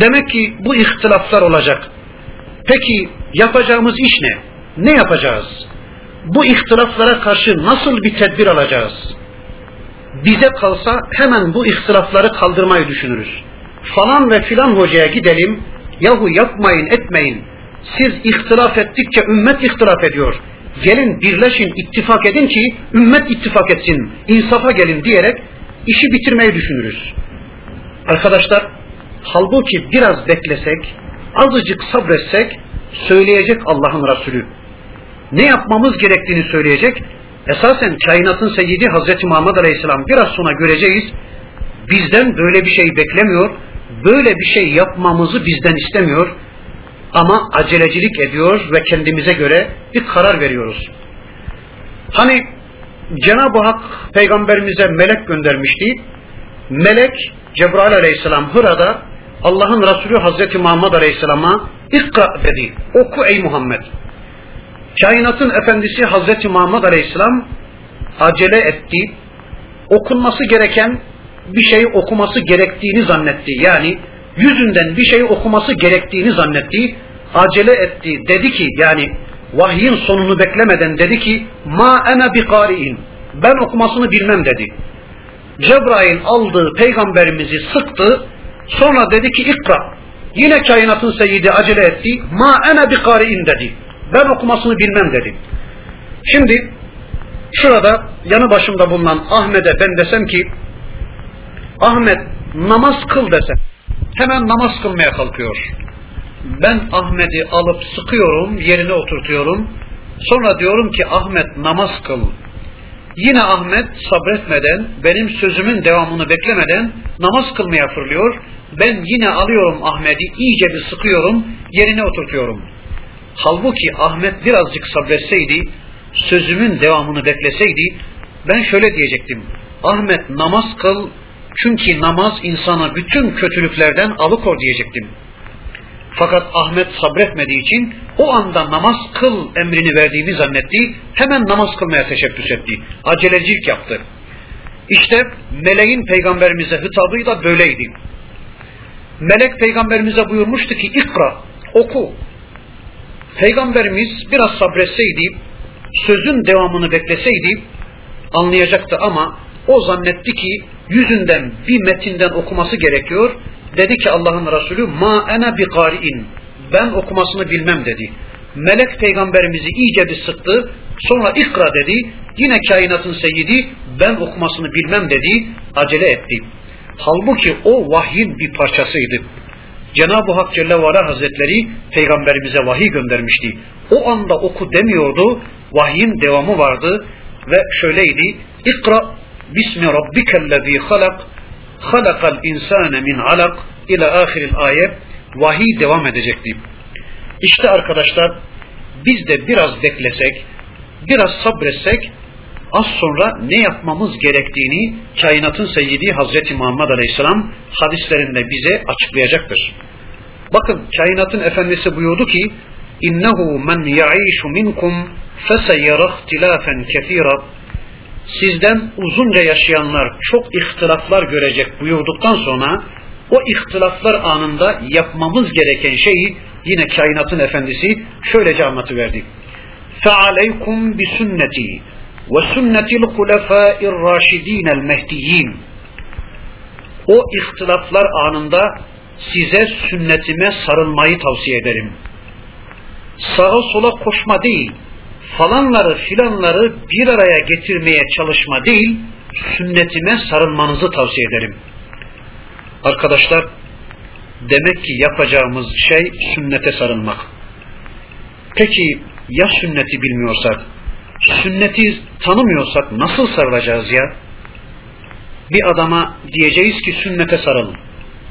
S1: Demek ki bu ihtilaflar olacak. Peki yapacağımız iş ne? Ne yapacağız? Bu ihtilaflara karşı nasıl bir tedbir alacağız? Bize kalsa hemen bu ihtilafları kaldırmayı düşünürüz. Falan ve filan hocaya gidelim, yahu yapmayın etmeyin. Siz ihtilaf ettikçe ümmet ihtilaf ediyor. Gelin birleşin, ittifak edin ki ümmet ittifak etsin, insafa gelin diyerek işi bitirmeyi düşünürüz. Arkadaşlar, halbuki biraz beklesek, azıcık sabretsek söyleyecek Allah'ın Resulü. Ne yapmamız gerektiğini söyleyecek. Esasen kainatın seyyidi Hazreti Muhammed Aleyhisselam biraz sonra göreceğiz. Bizden böyle bir şey beklemiyor. Böyle bir şey yapmamızı bizden istemiyor. Ama acelecilik ediyor ve kendimize göre bir karar veriyoruz. Hani Cenab-ı Hak peygamberimize melek göndermişti. Melek Cebrail aleyhisselam Hıra'da Allah'ın Resulü Hazreti Muhammed Aleyhisselam'a ikra dedi. Oku ey Muhammed. Kainatın efendisi Hazreti Muhammed Aleyhisselam acele etti. Okunması gereken bir şey okuması gerektiğini zannetti. Yani yüzünden bir şeyi okuması gerektiğini zannetti, acele etti, dedi ki yani vahyin sonunu beklemeden dedi ki ma ene bi kari'in ben okumasını bilmem dedi. Cebrail aldı peygamberimizi sıktı. Sonra dedi ki ikra. Yine kainatın seyyidi acele etti. Ma ene bi kari'in dedi. Ben okumasını bilmem dedi. Şimdi şurada yanı başımda bulunan Ahmet'e ben desem ki Ahmet namaz kıl desem hemen namaz kılmaya kalkıyor. Ben Ahmet'i alıp sıkıyorum, yerine oturtuyorum. Sonra diyorum ki Ahmet namaz kıl. Yine Ahmet sabretmeden, benim sözümün devamını beklemeden namaz kılmaya fırlıyor. Ben yine alıyorum Ahmet'i, iyice bir sıkıyorum, yerine oturtuyorum. Halbuki Ahmet birazcık sabretseydi, sözümün devamını bekleseydi, ben şöyle diyecektim. Ahmet namaz kıl, çünkü namaz insana bütün kötülüklerden alıkor diyecektim. Fakat Ahmet sabretmediği için o anda namaz kıl emrini verdiğini zannetti. Hemen namaz kılmaya teşebbüs etti. Acelecilik yaptı. İşte meleğin peygamberimize hitabı da böyleydi. Melek peygamberimize buyurmuştu ki ikra, oku. Peygamberimiz biraz sabretseydi, sözün devamını bekleseydi anlayacaktı ama o zannetti ki yüzünden bir metinden okuması gerekiyor. Dedi ki Allah'ın Resulü ma ene bi qari'in. Ben okumasını bilmem dedi. Melek peygamberimizi iyice bir sıktı. Sonra ikra dedi. Yine kainatın seyyidi ben okumasını bilmem dedi. Acele etti. Halbuki o vahyin bir parçasıydı. Cenab-ı Hak Celle ve Hazretleri peygamberimize vahiy göndermişti. O anda oku demiyordu. Vahyin devamı vardı ve şöyleydi. İkra bismi rabbikellezî halak halakal insane min alak ila ahiril ayet vahiy devam edecekti. İşte arkadaşlar biz de biraz beklesek, biraz sabretsek az sonra ne yapmamız gerektiğini kainatın seyyidi Hazreti Muhammed Aleyhisselam hadislerinde bize açıklayacaktır. Bakın kainatın efendisi buyurdu ki innehu men ya'ishu minkum feseyara ihtilafen sizden uzunca yaşayanlar çok ihtilaflar görecek buyurduktan sonra o ihtilaflar anında yapmamız gereken şeyi yine kainatın efendisi şöylece anlatıverdi. فَعَلَيْكُمْ بِسُنَّتِي وَسُنَّةِ الْخُلَفَاءِ الرَّاشِد۪ينَ الْمَهْدِيِّينَ O ihtilaflar anında size sünnetime sarılmayı tavsiye ederim. Sağa sola koşma değil, falanları filanları bir araya getirmeye çalışma değil, sünnetime sarılmanızı tavsiye ederim. Arkadaşlar, demek ki yapacağımız şey sünnete sarılmak. Peki ya sünneti bilmiyorsak, sünneti tanımıyorsak nasıl sarılacağız ya? Bir adama diyeceğiz ki sünnete sarılın.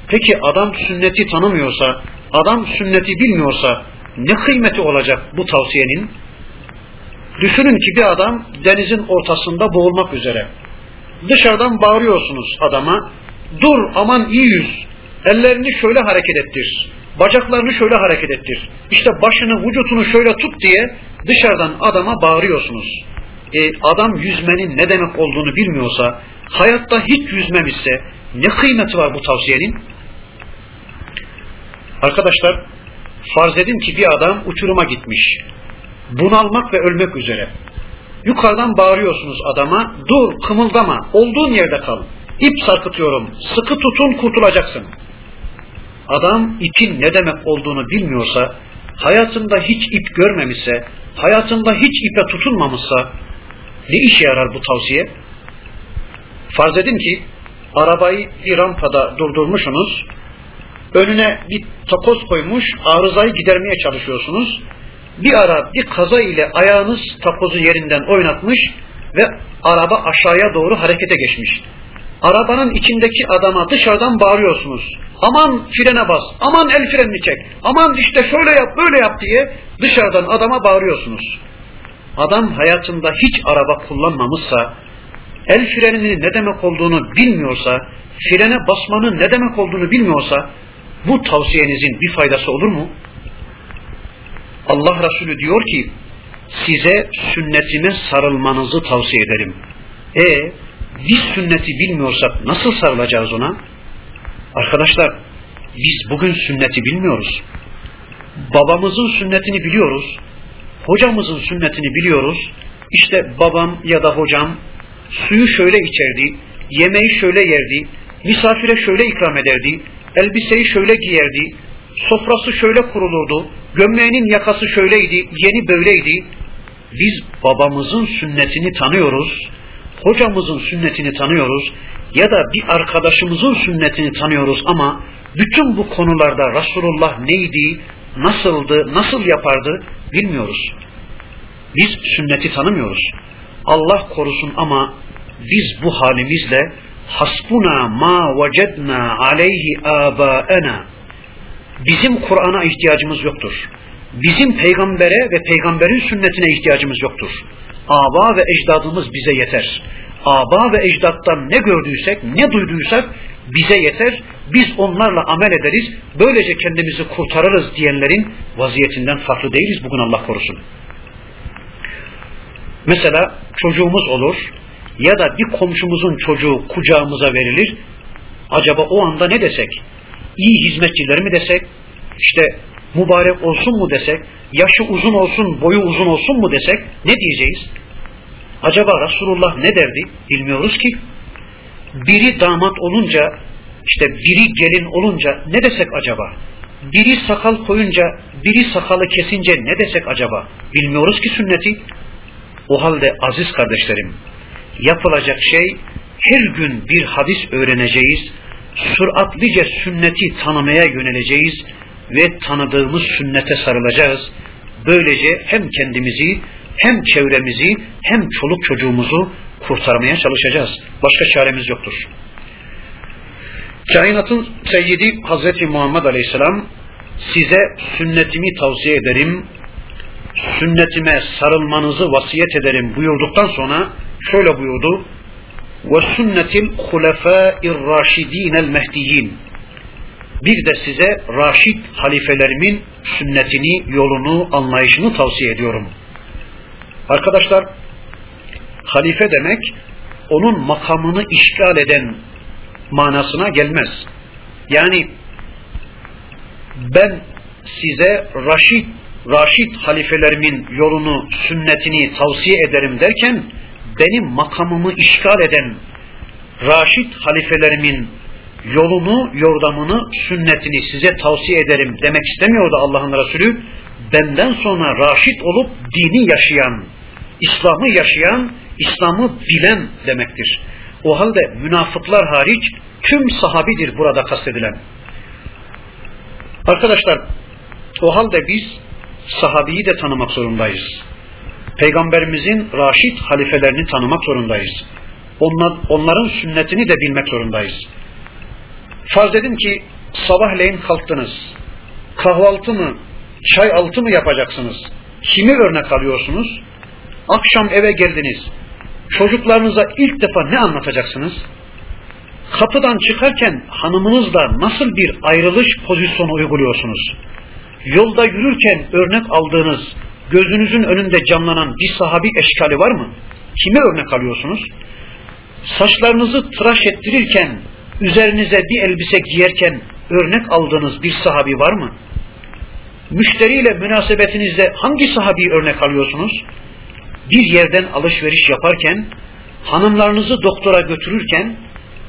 S1: Peki adam sünneti tanımıyorsa, adam sünneti bilmiyorsa ne kıymeti olacak bu tavsiyenin? Düşünün ki bir adam denizin ortasında boğulmak üzere. Dışarıdan bağırıyorsunuz adama, dur aman iyi yüz, ellerini şöyle hareket ettir, bacaklarını şöyle hareket ettir, işte başını vücutunu şöyle tut diye dışarıdan adama bağırıyorsunuz. E, adam yüzmenin ne demek olduğunu bilmiyorsa, hayatta hiç yüzmemişse ne kıymeti var bu tavsiyenin? Arkadaşlar, farz edin ki bir adam uçuruma gitmiş bunalmak ve ölmek üzere. Yukarıdan bağırıyorsunuz adama, dur kımıldama, olduğun yerde kal. İp sarkıtıyorum, sıkı tutun kurtulacaksın. Adam ipin ne demek olduğunu bilmiyorsa, hayatında hiç ip görmemişse, hayatında hiç ipe tutunmamışsa, ne işe yarar bu tavsiye? Farz edin ki, arabayı bir rampada durdurmuşsunuz, önüne bir takoz koymuş, arızayı gidermeye çalışıyorsunuz, bir ara bir kaza ile ayağınız takozu yerinden oynatmış ve araba aşağıya doğru harekete geçmiş. Arabanın içindeki adama dışarıdan bağırıyorsunuz. Aman frene bas, aman el frenini çek, aman işte şöyle yap, böyle yap diye dışarıdan adama bağırıyorsunuz. Adam hayatında hiç araba kullanmamışsa, el freninin ne demek olduğunu bilmiyorsa, frene basmanın ne demek olduğunu bilmiyorsa, bu tavsiyenizin bir faydası olur mu? Allah Resulü diyor ki size sünnetime sarılmanızı tavsiye ederim. E biz sünneti bilmiyorsak nasıl sarılacağız ona? Arkadaşlar Biz bugün sünneti bilmiyoruz. Babamızın sünnetini biliyoruz. Hocamızın sünnetini biliyoruz. İşte babam ya da hocam suyu şöyle içerdi, yemeği şöyle yerdi, misafire şöyle ikram ederdi, elbiseyi şöyle giyerdi, sofrası şöyle kurulurdu, gömleğinin yakası şöyleydi, yeni böyleydi. Biz babamızın sünnetini tanıyoruz, hocamızın sünnetini tanıyoruz ya da bir arkadaşımızın sünnetini tanıyoruz ama bütün bu konularda Resulullah neydi, nasıldı, nasıl yapardı bilmiyoruz. Biz sünneti tanımıyoruz. Allah korusun ama biz bu halimizle hasbuna ma vecedna aleyhi abaena bizim Kur'an'a ihtiyacımız yoktur. Bizim peygambere ve peygamberin sünnetine ihtiyacımız yoktur. Aba ve ecdadımız bize yeter. Aba ve ecdattan ne gördüysek, ne duyduysak bize yeter. Biz onlarla amel ederiz. Böylece kendimizi kurtarırız diyenlerin vaziyetinden farklı değiliz bugün Allah korusun. Mesela çocuğumuz olur ya da bir komşumuzun çocuğu kucağımıza verilir. Acaba o anda ne desek? İyi hizmetçiler mi desek? İşte mübarek olsun mu desek? Yaşı uzun olsun, boyu uzun olsun mu desek? Ne diyeceğiz? Acaba Resulullah ne derdi? Bilmiyoruz ki. Biri damat olunca, işte biri gelin olunca ne desek acaba? Biri sakal koyunca, biri sakalı kesince ne desek acaba? Bilmiyoruz ki sünneti. O halde aziz kardeşlerim, yapılacak şey her gün bir hadis öğreneceğiz, süratlice sünneti tanımaya yöneleceğiz ve tanıdığımız sünnete sarılacağız. Böylece hem kendimizi hem çevremizi hem çoluk çocuğumuzu kurtarmaya çalışacağız. Başka çaremiz yoktur. Kainatın seyyidi Hazreti Muhammed Aleyhisselam size sünnetimi tavsiye ederim, sünnetime sarılmanızı vasiyet ederim buyurduktan sonra şöyle buyurdu. Ve sünnetil hulefâir râşidînel mehdiyin. Bir de size raşid halifelerimin sünnetini, yolunu, anlayışını tavsiye ediyorum. Arkadaşlar, halife demek onun makamını işgal eden manasına gelmez. Yani ben size raşid Raşid halifelerimin yolunu, sünnetini tavsiye ederim derken benim makamımı işgal eden Raşid halifelerimin yolunu, yordamını, sünnetini size tavsiye ederim demek istemiyordu Allah'ın Resulü. Benden sonra raşid olup dini yaşayan, İslam'ı yaşayan, İslam'ı bilen demektir. O halde münafıklar hariç tüm sahabidir burada kastedilen. Arkadaşlar o halde biz sahabiyi de tanımak zorundayız. Peygamberimizin raşit halifelerini tanımak zorundayız. Onlar, onların sünnetini de bilmek zorundayız. Farz edin ki sabahleyin kalktınız. Kahvaltı mı, çay altı mı yapacaksınız? Kimi örnek alıyorsunuz? Akşam eve geldiniz. Çocuklarınıza ilk defa ne anlatacaksınız? Kapıdan çıkarken hanımınızla nasıl bir ayrılış pozisyonu uyguluyorsunuz? yolda yürürken örnek aldığınız, gözünüzün önünde canlanan bir sahabi eşkali var mı? Kime örnek alıyorsunuz? Saçlarınızı tıraş ettirirken, üzerinize bir elbise giyerken örnek aldığınız bir sahabi var mı? Müşteriyle münasebetinizde hangi sahabi örnek alıyorsunuz? Bir yerden alışveriş yaparken, hanımlarınızı doktora götürürken,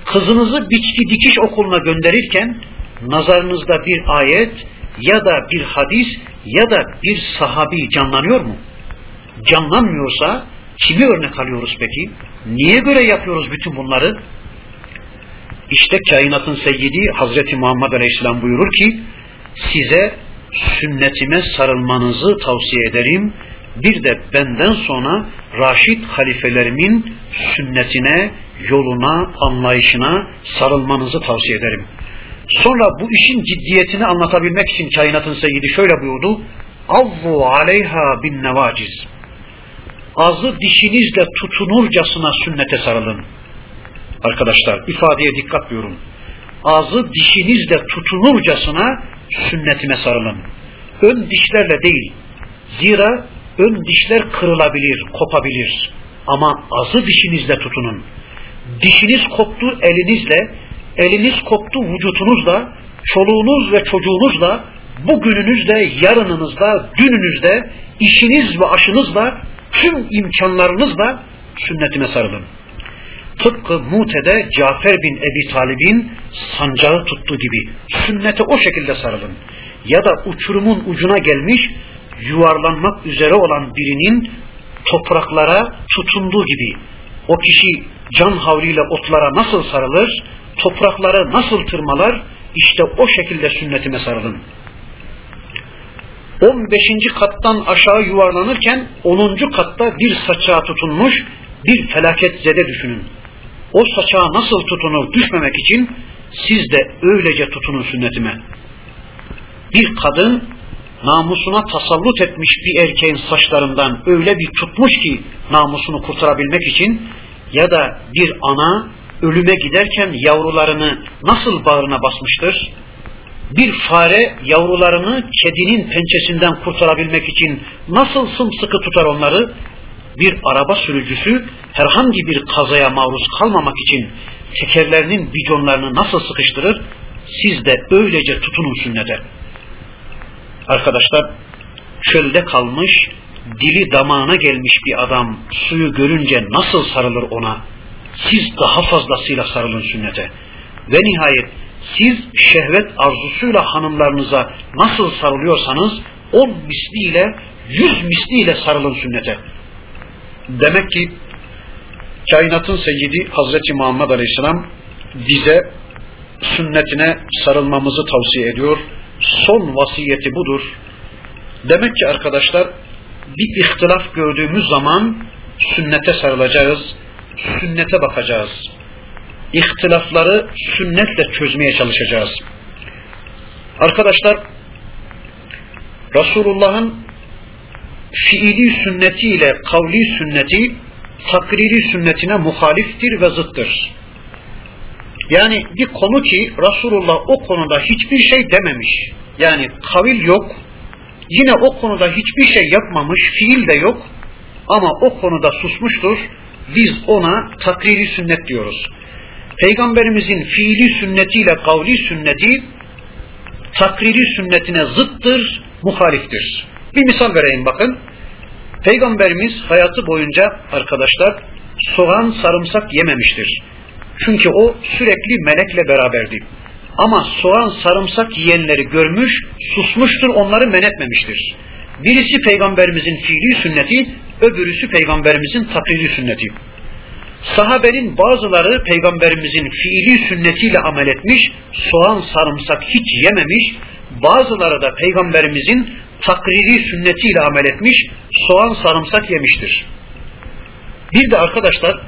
S1: kızınızı biçki dikiş okuluna gönderirken, nazarınızda bir ayet, ya da bir hadis ya da bir sahabi canlanıyor mu? Canlanmıyorsa kimi örnek alıyoruz peki? Niye göre yapıyoruz bütün bunları? İşte kainatın seyyidi Hazreti Muhammed Aleyhisselam buyurur ki size sünnetime sarılmanızı tavsiye ederim. Bir de benden sonra Raşid halifelerimin sünnetine, yoluna, anlayışına sarılmanızı tavsiye ederim. Sonra bu işin ciddiyetini anlatabilmek için kainatın seyyidi şöyle buyurdu. Avvu aleyha bin nevaciz. Azı dişinizle tutunurcasına sünnete sarılın. Arkadaşlar ifadeye dikkat buyurun. Ağzı dişinizle tutunurcasına sünnetime sarılın. Ön dişlerle değil. Zira ön dişler kırılabilir, kopabilir. Ama azı dişinizle tutunun. Dişiniz koptu elinizle, eliniz koptu vücutunuzla çoluğunuz ve çocuğunuzla, bugününüzde, yarınınızda, dününüzde, işiniz ve aşınızla, tüm imkanlarınızla sünnetime sarılın. Tıpkı Mute'de Cafer bin Ebi Talib'in sancağı tuttuğu gibi sünnete o şekilde sarılın. Ya da uçurumun ucuna gelmiş yuvarlanmak üzere olan birinin topraklara tutunduğu gibi o kişi can havliyle otlara nasıl sarılır, topraklara nasıl tırmalar, işte o şekilde sünnetime sarılın. 15. kattan aşağı yuvarlanırken 10. katta bir saçağa tutunmuş bir felaket zede düşünün. O saçağa nasıl tutunur düşmemek için siz de öylece tutunun sünnetime. Bir kadın namusuna tasallut etmiş bir erkeğin saçlarından öyle bir tutmuş ki namusunu kurtarabilmek için ya da bir ana ölüme giderken yavrularını nasıl bağrına basmıştır? Bir fare yavrularını kedinin pençesinden kurtarabilmek için nasıl sımsıkı tutar onları? Bir araba sürücüsü herhangi bir kazaya maruz kalmamak için tekerlerinin biconlarını nasıl sıkıştırır? Siz de öylece tutunun sünnete. Arkadaşlar çölde kalmış, dili damağına gelmiş bir adam suyu görünce nasıl sarılır ona? Siz daha fazlasıyla sarılın sünnete. Ve nihayet siz şehvet arzusuyla hanımlarınıza nasıl sarılıyorsanız on misliyle, yüz misliyle sarılın sünnete. Demek ki kainatın seyyidi Hazreti Muhammed Aleyhisselam bize sünnetine sarılmamızı tavsiye ediyor. Son vasiyeti budur. Demek ki arkadaşlar bir ihtilaf gördüğümüz zaman sünnete sarılacağız, sünnete bakacağız. İhtilafları sünnetle çözmeye çalışacağız. Arkadaşlar Resulullah'ın fiili sünnetiyle kavli sünneti takriri sünnetine muhaliftir ve zıttır. Yani bir konu ki Resulullah o konuda hiçbir şey dememiş. Yani kavil yok. Yine o konuda hiçbir şey yapmamış, fiil de yok. Ama o konuda susmuştur. Biz ona takriri sünnet diyoruz. Peygamberimizin fiili sünnetiyle kavli sünneti takriri sünnetine zıttır, muhaliftir. Bir misal vereyim bakın. Peygamberimiz hayatı boyunca arkadaşlar soğan sarımsak yememiştir. Çünkü o sürekli melekle beraberdi. Ama soğan sarımsak yiyenleri görmüş, susmuştur, onları men etmemiştir. Birisi peygamberimizin fiili sünneti, öbürüsü peygamberimizin takriri sünneti. Sahabenin bazıları peygamberimizin fiili sünnetiyle amel etmiş, soğan sarımsak hiç yememiş, bazıları da peygamberimizin takriri sünnetiyle amel etmiş, soğan sarımsak yemiştir. Bir de arkadaşlar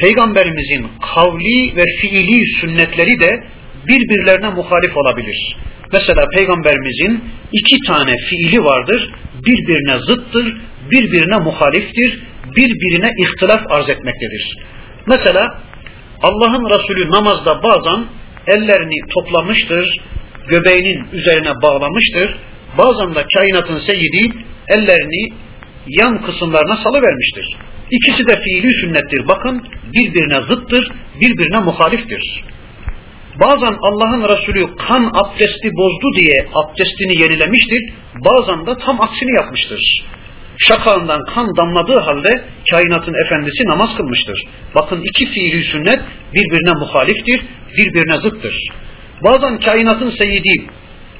S1: peygamberimizin kavli ve fiili sünnetleri de birbirlerine muhalif olabilir. Mesela peygamberimizin iki tane fiili vardır, birbirine zıttır, birbirine muhaliftir, birbirine ihtilaf arz etmektedir. Mesela Allah'ın Resulü namazda bazen ellerini toplamıştır, göbeğinin üzerine bağlamıştır, bazen de kainatın seyyidi ellerini yan kısımlarına salıvermiştir. İkisi de fiili sünnettir. Bakın birbirine zıttır, birbirine muhaliftir. Bazen Allah'ın Resulü kan abdesti bozdu diye abdestini yenilemiştir. Bazen de tam aksini yapmıştır. Şakağından kan damladığı halde kainatın efendisi namaz kılmıştır. Bakın iki fiili sünnet birbirine muhaliftir, birbirine zıttır. Bazen kainatın seyyidi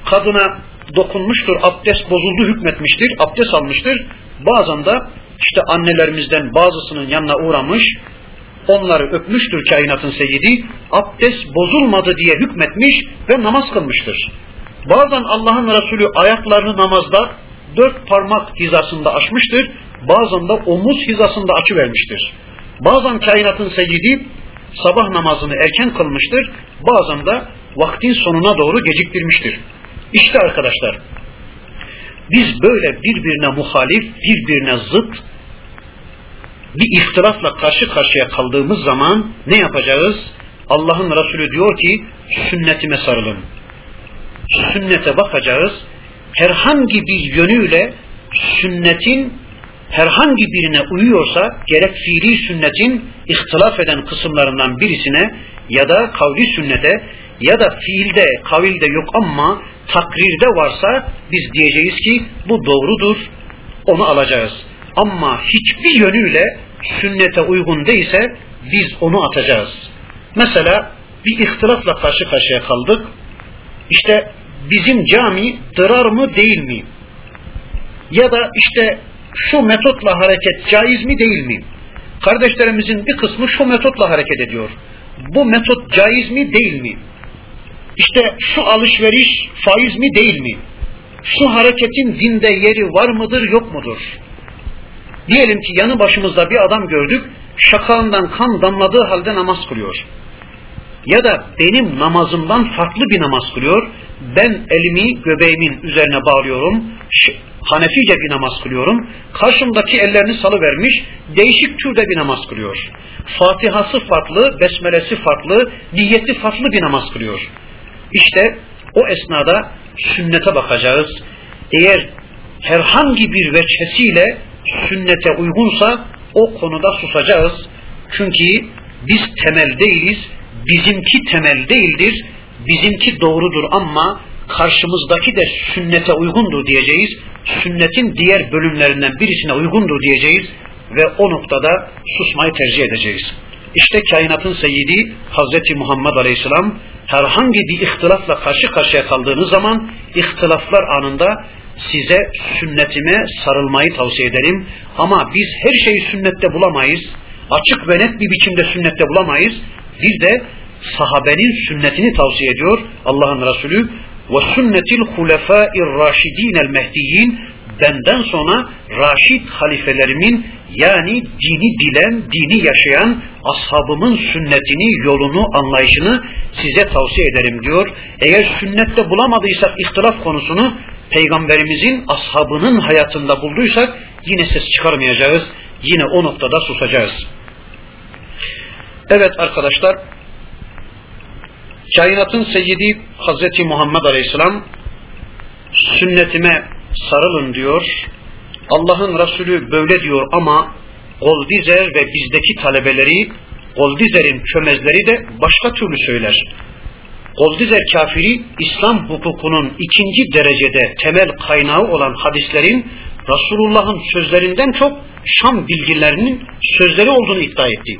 S1: kadına dokunmuştur, abdest bozuldu hükmetmiştir, abdest almıştır. Bazen de işte annelerimizden bazısının yanına uğramış, onları öpmüştür kainatın seyyidi, abdest bozulmadı diye hükmetmiş ve namaz kılmıştır. Bazen Allah'ın Resulü ayaklarını namazda dört parmak hizasında açmıştır, bazen de omuz hizasında açıvermiştir. Bazen kainatın seyyidi sabah namazını erken kılmıştır, bazen de vaktin sonuna doğru geciktirmiştir. İşte arkadaşlar, biz böyle birbirine muhalif, birbirine zıt bir ihtilafla karşı karşıya kaldığımız zaman ne yapacağız? Allah'ın Resulü diyor ki sünnetime sarılın. Sünnete bakacağız. Herhangi bir yönüyle sünnetin herhangi birine uyuyorsa gerek fiili sünnetin ihtilaf eden kısımlarından birisine ya da kavli sünnete ya da fiilde, kavilde yok ama takrirde varsa biz diyeceğiz ki bu doğrudur, onu alacağız. Ama hiçbir yönüyle sünnete uygun değilse biz onu atacağız. Mesela bir ihtilafla karşı karşıya kaldık. İşte bizim cami dırar mı değil mi? Ya da işte şu metotla hareket caiz mi değil mi? Kardeşlerimizin bir kısmı şu metotla hareket ediyor. Bu metot caiz mi değil mi? İşte şu alışveriş faiz mi değil mi? Şu hareketin dinde yeri var mıdır yok mudur? Diyelim ki yanı başımızda bir adam gördük, şakağından kan damladığı halde namaz kılıyor. Ya da benim namazımdan farklı bir namaz kılıyor, ben elimi göbeğimin üzerine bağlıyorum, Hanefice bir namaz kılıyorum, karşımdaki ellerini salıvermiş, değişik türde bir namaz kılıyor. Fatihası farklı, besmelesi farklı, niyeti farklı bir namaz kılıyor. İşte o esnada sünnete bakacağız. Eğer herhangi bir veçhesiyle sünnete uygunsa o konuda susacağız. Çünkü biz temel değiliz, bizimki temel değildir, bizimki doğrudur ama karşımızdaki de sünnete uygundur diyeceğiz. Sünnetin diğer bölümlerinden birisine uygundur diyeceğiz ve o noktada susmayı tercih edeceğiz. İşte kainatın seyyidi Hazreti Muhammed Aleyhisselam herhangi bir ihtilafla karşı karşıya kaldığınız zaman ihtilaflar anında size sünnetime sarılmayı tavsiye ederim. Ama biz her şeyi sünnette bulamayız. Açık ve net bir biçimde sünnette bulamayız. Bir de sahabenin sünnetini tavsiye ediyor Allah'ın Resulü ve sünnetil hulefâir raşidînel mehdiyin benden sonra raşid halifelerimin yani dini bilen, dini yaşayan ashabımın sünnetini, yolunu, anlayışını size tavsiye ederim diyor. Eğer sünnette bulamadıysak ihtilaf konusunu peygamberimizin ashabının hayatında bulduysak yine ses çıkarmayacağız. Yine o noktada susacağız. Evet arkadaşlar kainatın seyyidi Hazreti Muhammed Aleyhisselam sünnetime sarılın diyor. Allah'ın Resulü böyle diyor ama Goldizer ve bizdeki talebeleri Goldizer'in çömezleri de başka türlü söyler. Goldizer kafiri İslam hukukunun ikinci derecede temel kaynağı olan hadislerin Resulullah'ın sözlerinden çok Şam bilgilerinin sözleri olduğunu iddia etti.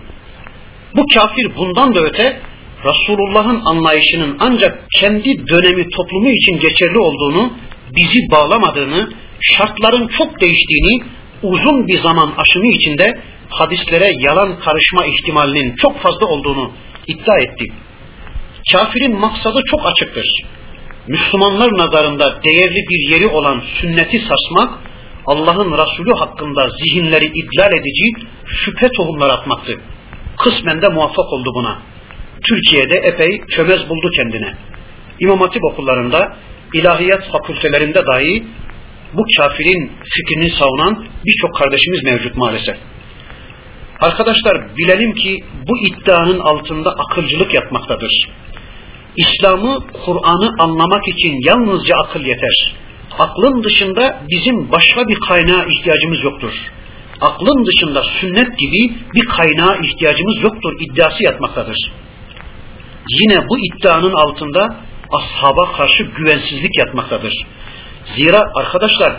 S1: Bu kafir bundan da öte Resulullah'ın anlayışının ancak kendi dönemi toplumu için geçerli olduğunu, bizi bağlamadığını, şartların çok değiştiğini, uzun bir zaman aşımı içinde hadislere yalan karışma ihtimalinin çok fazla olduğunu iddia etti. Kafirin maksadı çok açıktır. Müslümanlar nazarında değerli bir yeri olan sünneti sarsmak, Allah'ın Resulü hakkında zihinleri idlal edici şüphe tohumları atmaktı. Kısmen de muvaffak oldu buna. Türkiye'de epey çömez buldu kendine. İmam Hatip okullarında, ilahiyat fakültelerinde dahi bu kafirin fikrini savunan birçok kardeşimiz mevcut maalesef. Arkadaşlar bilelim ki bu iddianın altında akılcılık yatmaktadır. İslam'ı, Kur'an'ı anlamak için yalnızca akıl yeter. Aklın dışında bizim başka bir kaynağa ihtiyacımız yoktur. Aklın dışında sünnet gibi bir kaynağa ihtiyacımız yoktur iddiası yatmaktadır. Yine bu iddianın altında ashaba karşı güvensizlik yatmaktadır. Zira arkadaşlar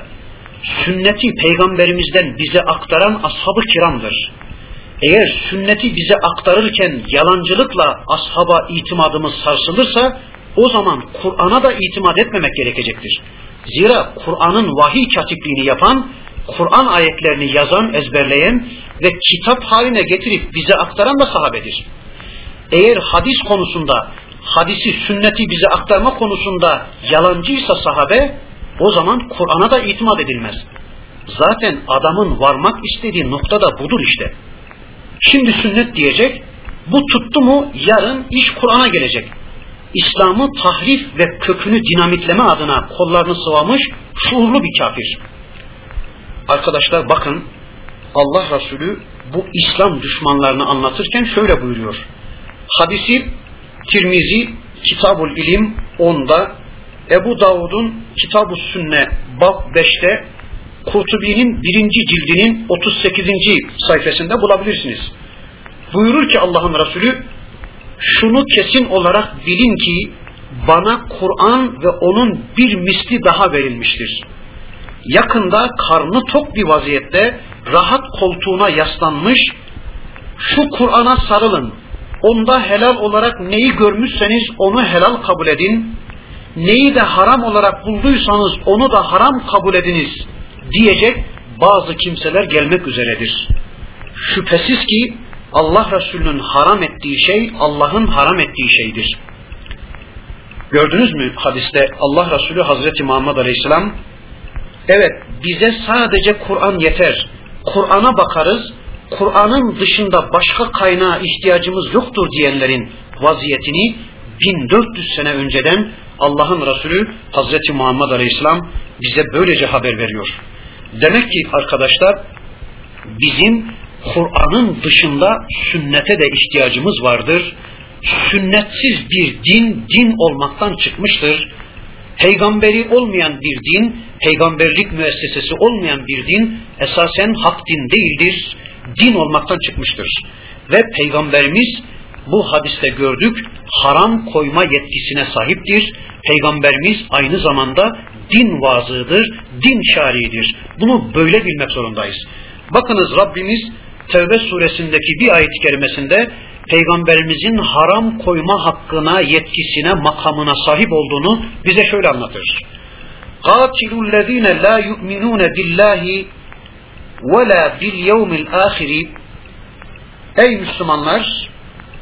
S1: sünneti peygamberimizden bize aktaran ashab-ı kiramdır. Eğer sünneti bize aktarırken yalancılıkla ashaba itimadımız sarsılırsa o zaman Kur'an'a da itimat etmemek gerekecektir. Zira Kur'an'ın vahiy katipliğini yapan, Kur'an ayetlerini yazan, ezberleyen ve kitap haline getirip bize aktaran da sahabedir. Eğer hadis konusunda, hadisi, sünneti bize aktarma konusunda yalancıysa sahabe, o zaman Kur'an'a da itimat edilmez. Zaten adamın varmak istediği nokta da budur işte. Şimdi sünnet diyecek, bu tuttu mu yarın iş Kur'an'a gelecek. İslam'ı tahrif ve kökünü dinamitleme adına kollarını sıvamış şuurlu bir kafir. Arkadaşlar bakın Allah Resulü bu İslam düşmanlarını anlatırken şöyle buyuruyor. Hadisi Tirmizi Kitabul İlim 10'da Ebu Davud'un Kitab-ı Sünne Bab 5'te Kurtubi'nin birinci cildinin 38. sayfasında bulabilirsiniz. Buyurur ki Allah'ın Resulü şunu kesin olarak bilin ki bana Kur'an ve onun bir misli daha verilmiştir. Yakında karnı tok bir vaziyette rahat koltuğuna yaslanmış, şu Kur'an'a sarılın, onda helal olarak neyi görmüşseniz onu helal kabul edin, neyi de haram olarak bulduysanız onu da haram kabul ediniz diyecek bazı kimseler gelmek üzeredir. Şüphesiz ki Allah Resulü'nün haram ettiği şey Allah'ın haram ettiği şeydir. Gördünüz mü hadiste Allah Resulü Hazreti Muhammed Aleyhisselam evet bize sadece Kur'an yeter. Kur'an'a bakarız. Kur'an'ın dışında başka kaynağa ihtiyacımız yoktur diyenlerin vaziyetini 1400 sene önceden Allah'ın Resulü Hazreti Muhammed Aleyhisselam bize böylece haber veriyor. Demek ki arkadaşlar bizim Kur'an'ın dışında sünnete de ihtiyacımız vardır. Sünnetsiz bir din, din olmaktan çıkmıştır. Peygamberi olmayan bir din, peygamberlik müessesesi olmayan bir din esasen hak din değildir Din olmaktan çıkmıştır. Ve peygamberimiz bu hadiste gördük haram koyma yetkisine sahiptir. Peygamberimiz aynı zamanda din vazıdır, din şariidir. Bunu böyle bilmek zorundayız. Bakınız Rabbimiz Tevbe suresindeki bir ayet-i kerimesinde Peygamberimizin haram koyma hakkına, yetkisine, makamına sahip olduğunu bize şöyle anlatır. قَاتِلُوا الَّذ۪ينَ لَا يُؤْمِنُونَ بِاللّٰهِ ve la bil yevmil Ey Müslümanlar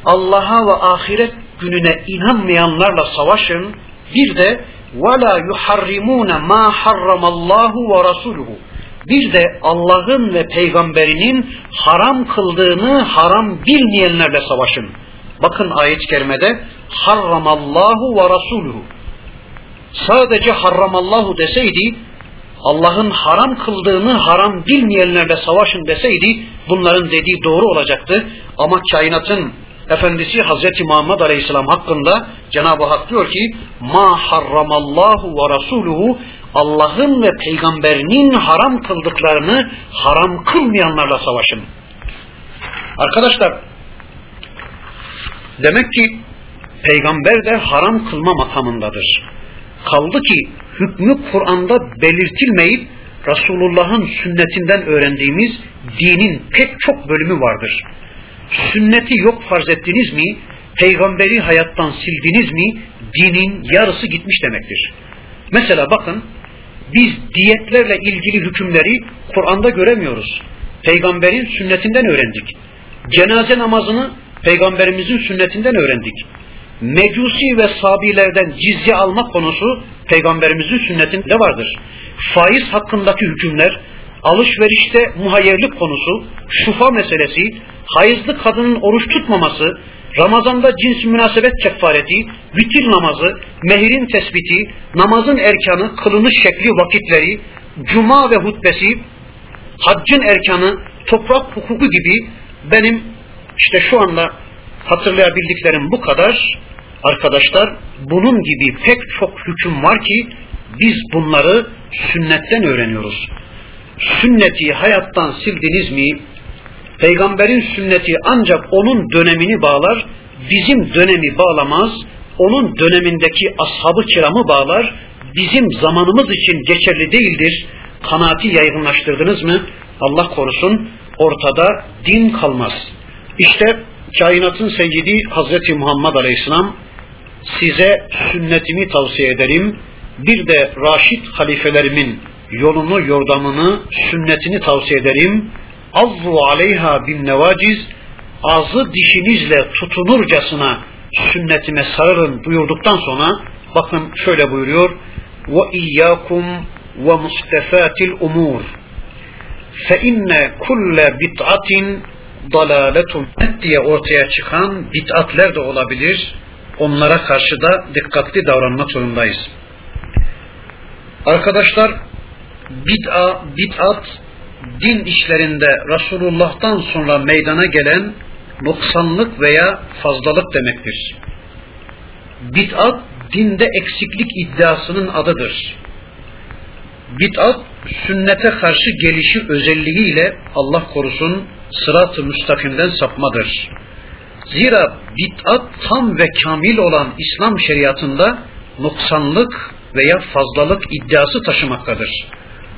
S1: Allah'a ve ahiret gününe inanmayanlarla savaşın bir de ve la yuharrimune ma harramallahu ve bir de Allah'ın ve peygamberinin haram kıldığını haram bilmeyenlerle savaşın. Bakın ayet-i kerimede harramallahu ve rasuluhu. Sadece harramallahu deseydi Allah'ın haram kıldığını haram bilmeyenlerle savaşın deseydi bunların dediği doğru olacaktı. Ama kainatın efendisi Hazreti Muhammed Aleyhisselam hakkında Cenab-ı Hak diyor ki ma harramallahu ve rasuluhu Allah'ın ve peygamberinin haram kıldıklarını haram kılmayanlarla savaşın. Arkadaşlar demek ki peygamber de haram kılma makamındadır. Kaldı ki hükmü Kur'an'da belirtilmeyip Resulullah'ın sünnetinden öğrendiğimiz dinin pek çok bölümü vardır. Sünneti yok farz ettiniz mi, peygamberi hayattan sildiniz mi, dinin yarısı gitmiş demektir. Mesela bakın biz diyetlerle ilgili hükümleri Kur'an'da göremiyoruz. Peygamberin sünnetinden öğrendik. Cenaze namazını peygamberimizin sünnetinden öğrendik. Mecusi ve sabilerden cizye alma konusu peygamberimizin sünnetinde vardır. Faiz hakkındaki hükümler, alışverişte muhayyerlik konusu, şufa meselesi, hayızlı kadının oruç tutmaması, Ramazanda cins münasebet kefareti, vitir namazı, mehirin tespiti, namazın erkanı, kılınış şekli, vakitleri, cuma ve hutbesi, haccın erkanı, toprak hukuku gibi benim işte şu anda hatırlayabildiklerim bu kadar. Arkadaşlar bunun gibi pek çok hüküm var ki biz bunları sünnetten öğreniyoruz. Sünneti hayattan sildiniz mi Peygamberin sünneti ancak onun dönemini bağlar, bizim dönemi bağlamaz, onun dönemindeki ashabı kiramı bağlar, bizim zamanımız için geçerli değildir. Kanaati yaygınlaştırdınız mı? Allah korusun ortada din kalmaz. İşte kainatın seyyidi Hazreti Muhammed Aleyhisselam size sünnetimi tavsiye ederim. Bir de Raşid halifelerimin yolunu, yordamını, sünnetini tavsiye ederim azzu aleyha bin nevaciz ağzı dişinizle tutunurcasına sünnetime sarılın buyurduktan sonra bakın şöyle buyuruyor ve iyyakum ve mustefatil umur fe inne kulle bid'atin dalaletun diye ortaya çıkan bid'atler de olabilir. Onlara karşı da dikkatli davranmak zorundayız. Arkadaşlar bid'a, bid'at din işlerinde Resulullah'tan sonra meydana gelen noksanlık veya fazlalık demektir. Bid'at dinde eksiklik iddiasının adıdır. Bid'at sünnete karşı gelişi özelliğiyle Allah korusun sırat-ı müstakimden sapmadır. Zira bid'at tam ve kamil olan İslam şeriatında noksanlık veya fazlalık iddiası taşımaktadır.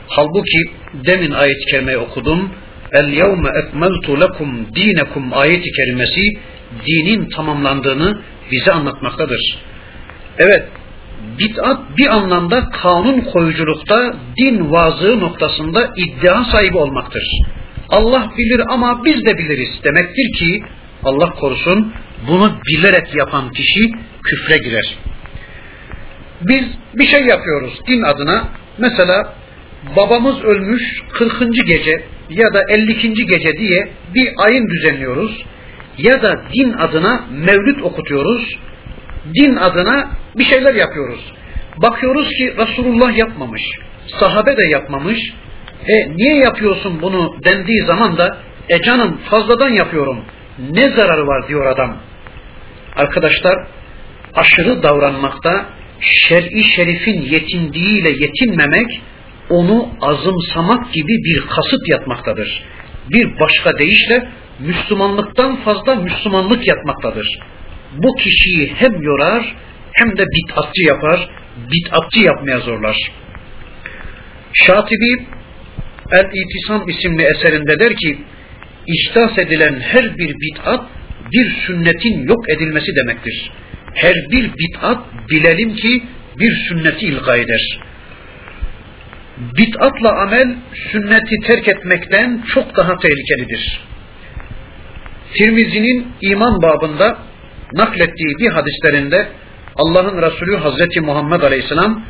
S1: Halbuki demin ayet-i kerimeyi okudum. El yevme ekmeltu lekum dinekum ayeti kerimesi dinin tamamlandığını bize anlatmaktadır. Evet, bid'at bir anlamda kanun koyuculukta din vazığı noktasında iddia sahibi olmaktır. Allah bilir ama biz de biliriz demektir ki Allah korusun bunu bilerek yapan kişi küfre girer. Biz bir şey yapıyoruz din adına. Mesela babamız ölmüş 40. gece ya da 52. gece diye bir ayın düzenliyoruz. Ya da din adına mevlüt okutuyoruz. Din adına bir şeyler yapıyoruz. Bakıyoruz ki Resulullah yapmamış. Sahabe de yapmamış. E niye yapıyorsun bunu dendiği zaman da e canım fazladan yapıyorum. Ne zararı var diyor adam. Arkadaşlar aşırı davranmakta şer'i şerifin yetindiğiyle yetinmemek onu azımsamak gibi bir kasıt yatmaktadır. Bir başka deyişle Müslümanlıktan fazla Müslümanlık yatmaktadır. Bu kişiyi hem yorar hem de bid'atçı yapar, bid'atçı yapmaya zorlar. Şatibi El-İtisam isimli eserinde der ki, ihdas edilen her bir bid'at bir sünnetin yok edilmesi demektir. Her bir bid'at bilelim ki bir sünneti ilga eder. Bid'atla amel sünneti terk etmekten çok daha tehlikelidir. Tirmizi'nin iman babında naklettiği bir hadislerinde Allah'ın Resulü Hazreti Muhammed Aleyhisselam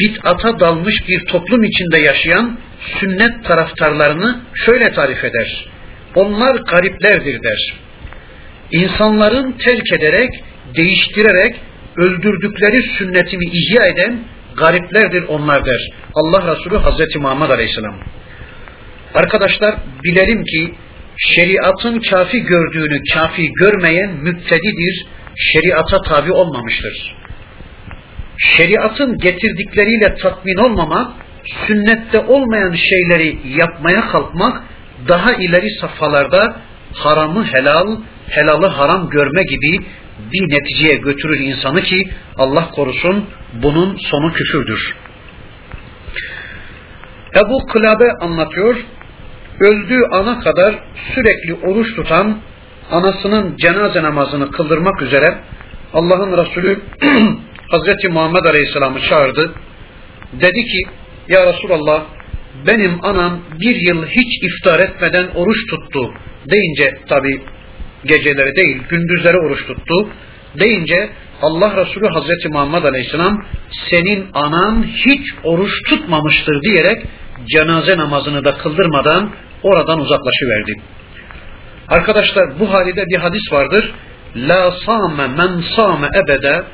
S1: bid'ata dalmış bir toplum içinde yaşayan sünnet taraftarlarını şöyle tarif eder. Onlar gariplerdir der. İnsanların terk ederek, değiştirerek öldürdükleri sünnetini ihya eden gariplerdir onlar der. Allah Resulü Hazreti Muhammed Aleyhisselam. Arkadaşlar bilelim ki şeriatın kafi gördüğünü kafi görmeyen müptedidir, şeriata tabi olmamıştır. Şeriatın getirdikleriyle tatmin olmamak, sünnette olmayan şeyleri yapmaya kalkmak, daha ileri safhalarda haramı helal, helalı haram görme gibi bir neticeye götürür insanı ki Allah korusun bunun sonu küfürdür. Ebu Kılabe anlatıyor, öldüğü ana kadar sürekli oruç tutan anasının cenaze namazını kıldırmak üzere Allah'ın Resulü Hazreti Muhammed Aleyhisselam'ı çağırdı. Dedi ki ya Resulallah benim anam bir yıl hiç iftar etmeden oruç tuttu deyince tabi geceleri değil gündüzleri oruç tuttu deyince Allah Resulü Hazreti Muhammed Aleyhisselam senin anan hiç oruç tutmamıştır diyerek cenaze namazını da kıldırmadan oradan uzaklaşıverdi. Arkadaşlar bu halde bir hadis vardır. La same men same ebede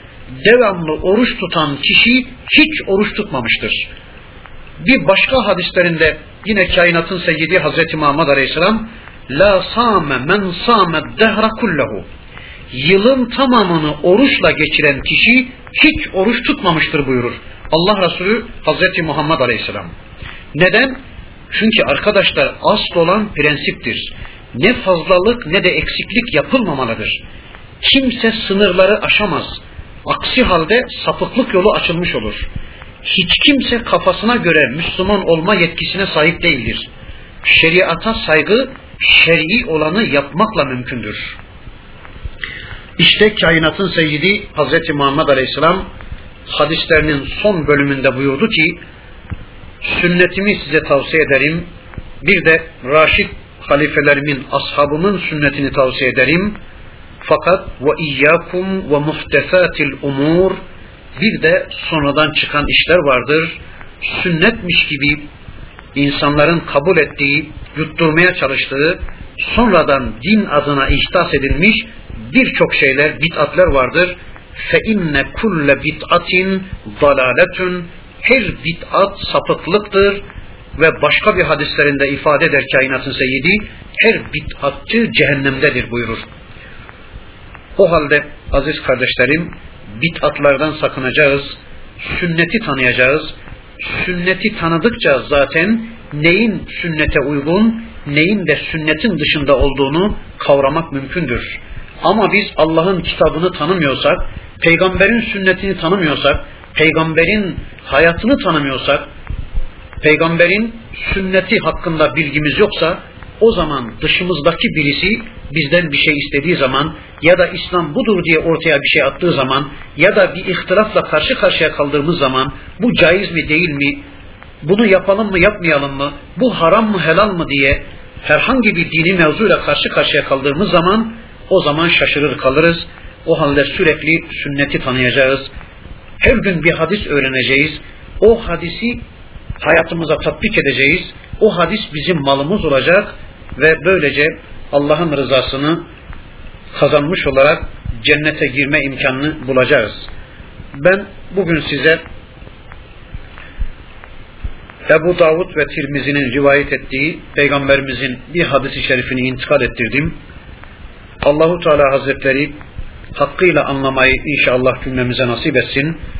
S1: devamlı oruç tutan kişi hiç oruç tutmamıştır. Bir başka hadislerinde yine kainatın seyyidi Hazreti Muhammed Aleyhisselam La same men same dehra kullehu yılın tamamını oruçla geçiren kişi hiç oruç tutmamıştır buyurur. Allah Resulü Hazreti Muhammed Aleyhisselam. Neden? Çünkü arkadaşlar asıl olan prensiptir. Ne fazlalık ne de eksiklik yapılmamalıdır. Kimse sınırları aşamaz. Aksi halde sapıklık yolu açılmış olur. Hiç kimse kafasına göre Müslüman olma yetkisine sahip değildir. Şeriata saygı, şer'i olanı yapmakla mümkündür. İşte kainatın seyyidi Hazreti Muhammed Aleyhisselam hadislerinin son bölümünde buyurdu ki sünnetimi size tavsiye ederim. Bir de Raşid halifelerimin, ashabımın sünnetini tavsiye ederim. Fakat ve iyyakum ve muhtesatil umur bir de sonradan çıkan işler vardır. Sünnetmiş gibi insanların kabul ettiği, yutturmaya çalıştığı, sonradan din adına ihtas edilmiş birçok şeyler, bid'atler vardır. İnne kulle bid'atin dalaletun her bid'at sapıklıktır ve başka bir hadislerinde ifade eder kainatın seyyidi her bid'atçı cehennemdedir buyurur. O halde aziz kardeşlerim bid'atlardan sakınacağız, sünneti tanıyacağız. Sünneti tanıdıkça zaten neyin sünnete uygun, neyin de sünnetin dışında olduğunu kavramak mümkündür. Ama biz Allah'ın kitabını tanımıyorsak, peygamberin sünnetini tanımıyorsak, peygamberin hayatını tanımıyorsak, peygamberin sünneti hakkında bilgimiz yoksa o zaman dışımızdaki birisi bizden bir şey istediği zaman ya da İslam budur diye ortaya bir şey attığı zaman ya da bir ihtilafla karşı karşıya kaldığımız zaman bu caiz mi değil mi, bunu yapalım mı yapmayalım mı, bu haram mı helal mı diye herhangi bir dini mevzuyla karşı karşıya kaldığımız zaman o zaman şaşırır kalırız. O halde sürekli sünneti tanıyacağız. Her gün bir hadis öğreneceğiz. O hadisi hayatımıza tatbik edeceğiz. O hadis bizim malımız olacak ve böylece Allah'ın rızasını kazanmış olarak cennete girme imkanını bulacağız. Ben bugün size Ebu Davud ve Tirmizi'nin rivayet ettiği Peygamberimizin bir hadisi şerifini intikal ettirdim. Allahu Teala Hazretleri hakkıyla anlamayı inşallah cümlemize nasip etsin.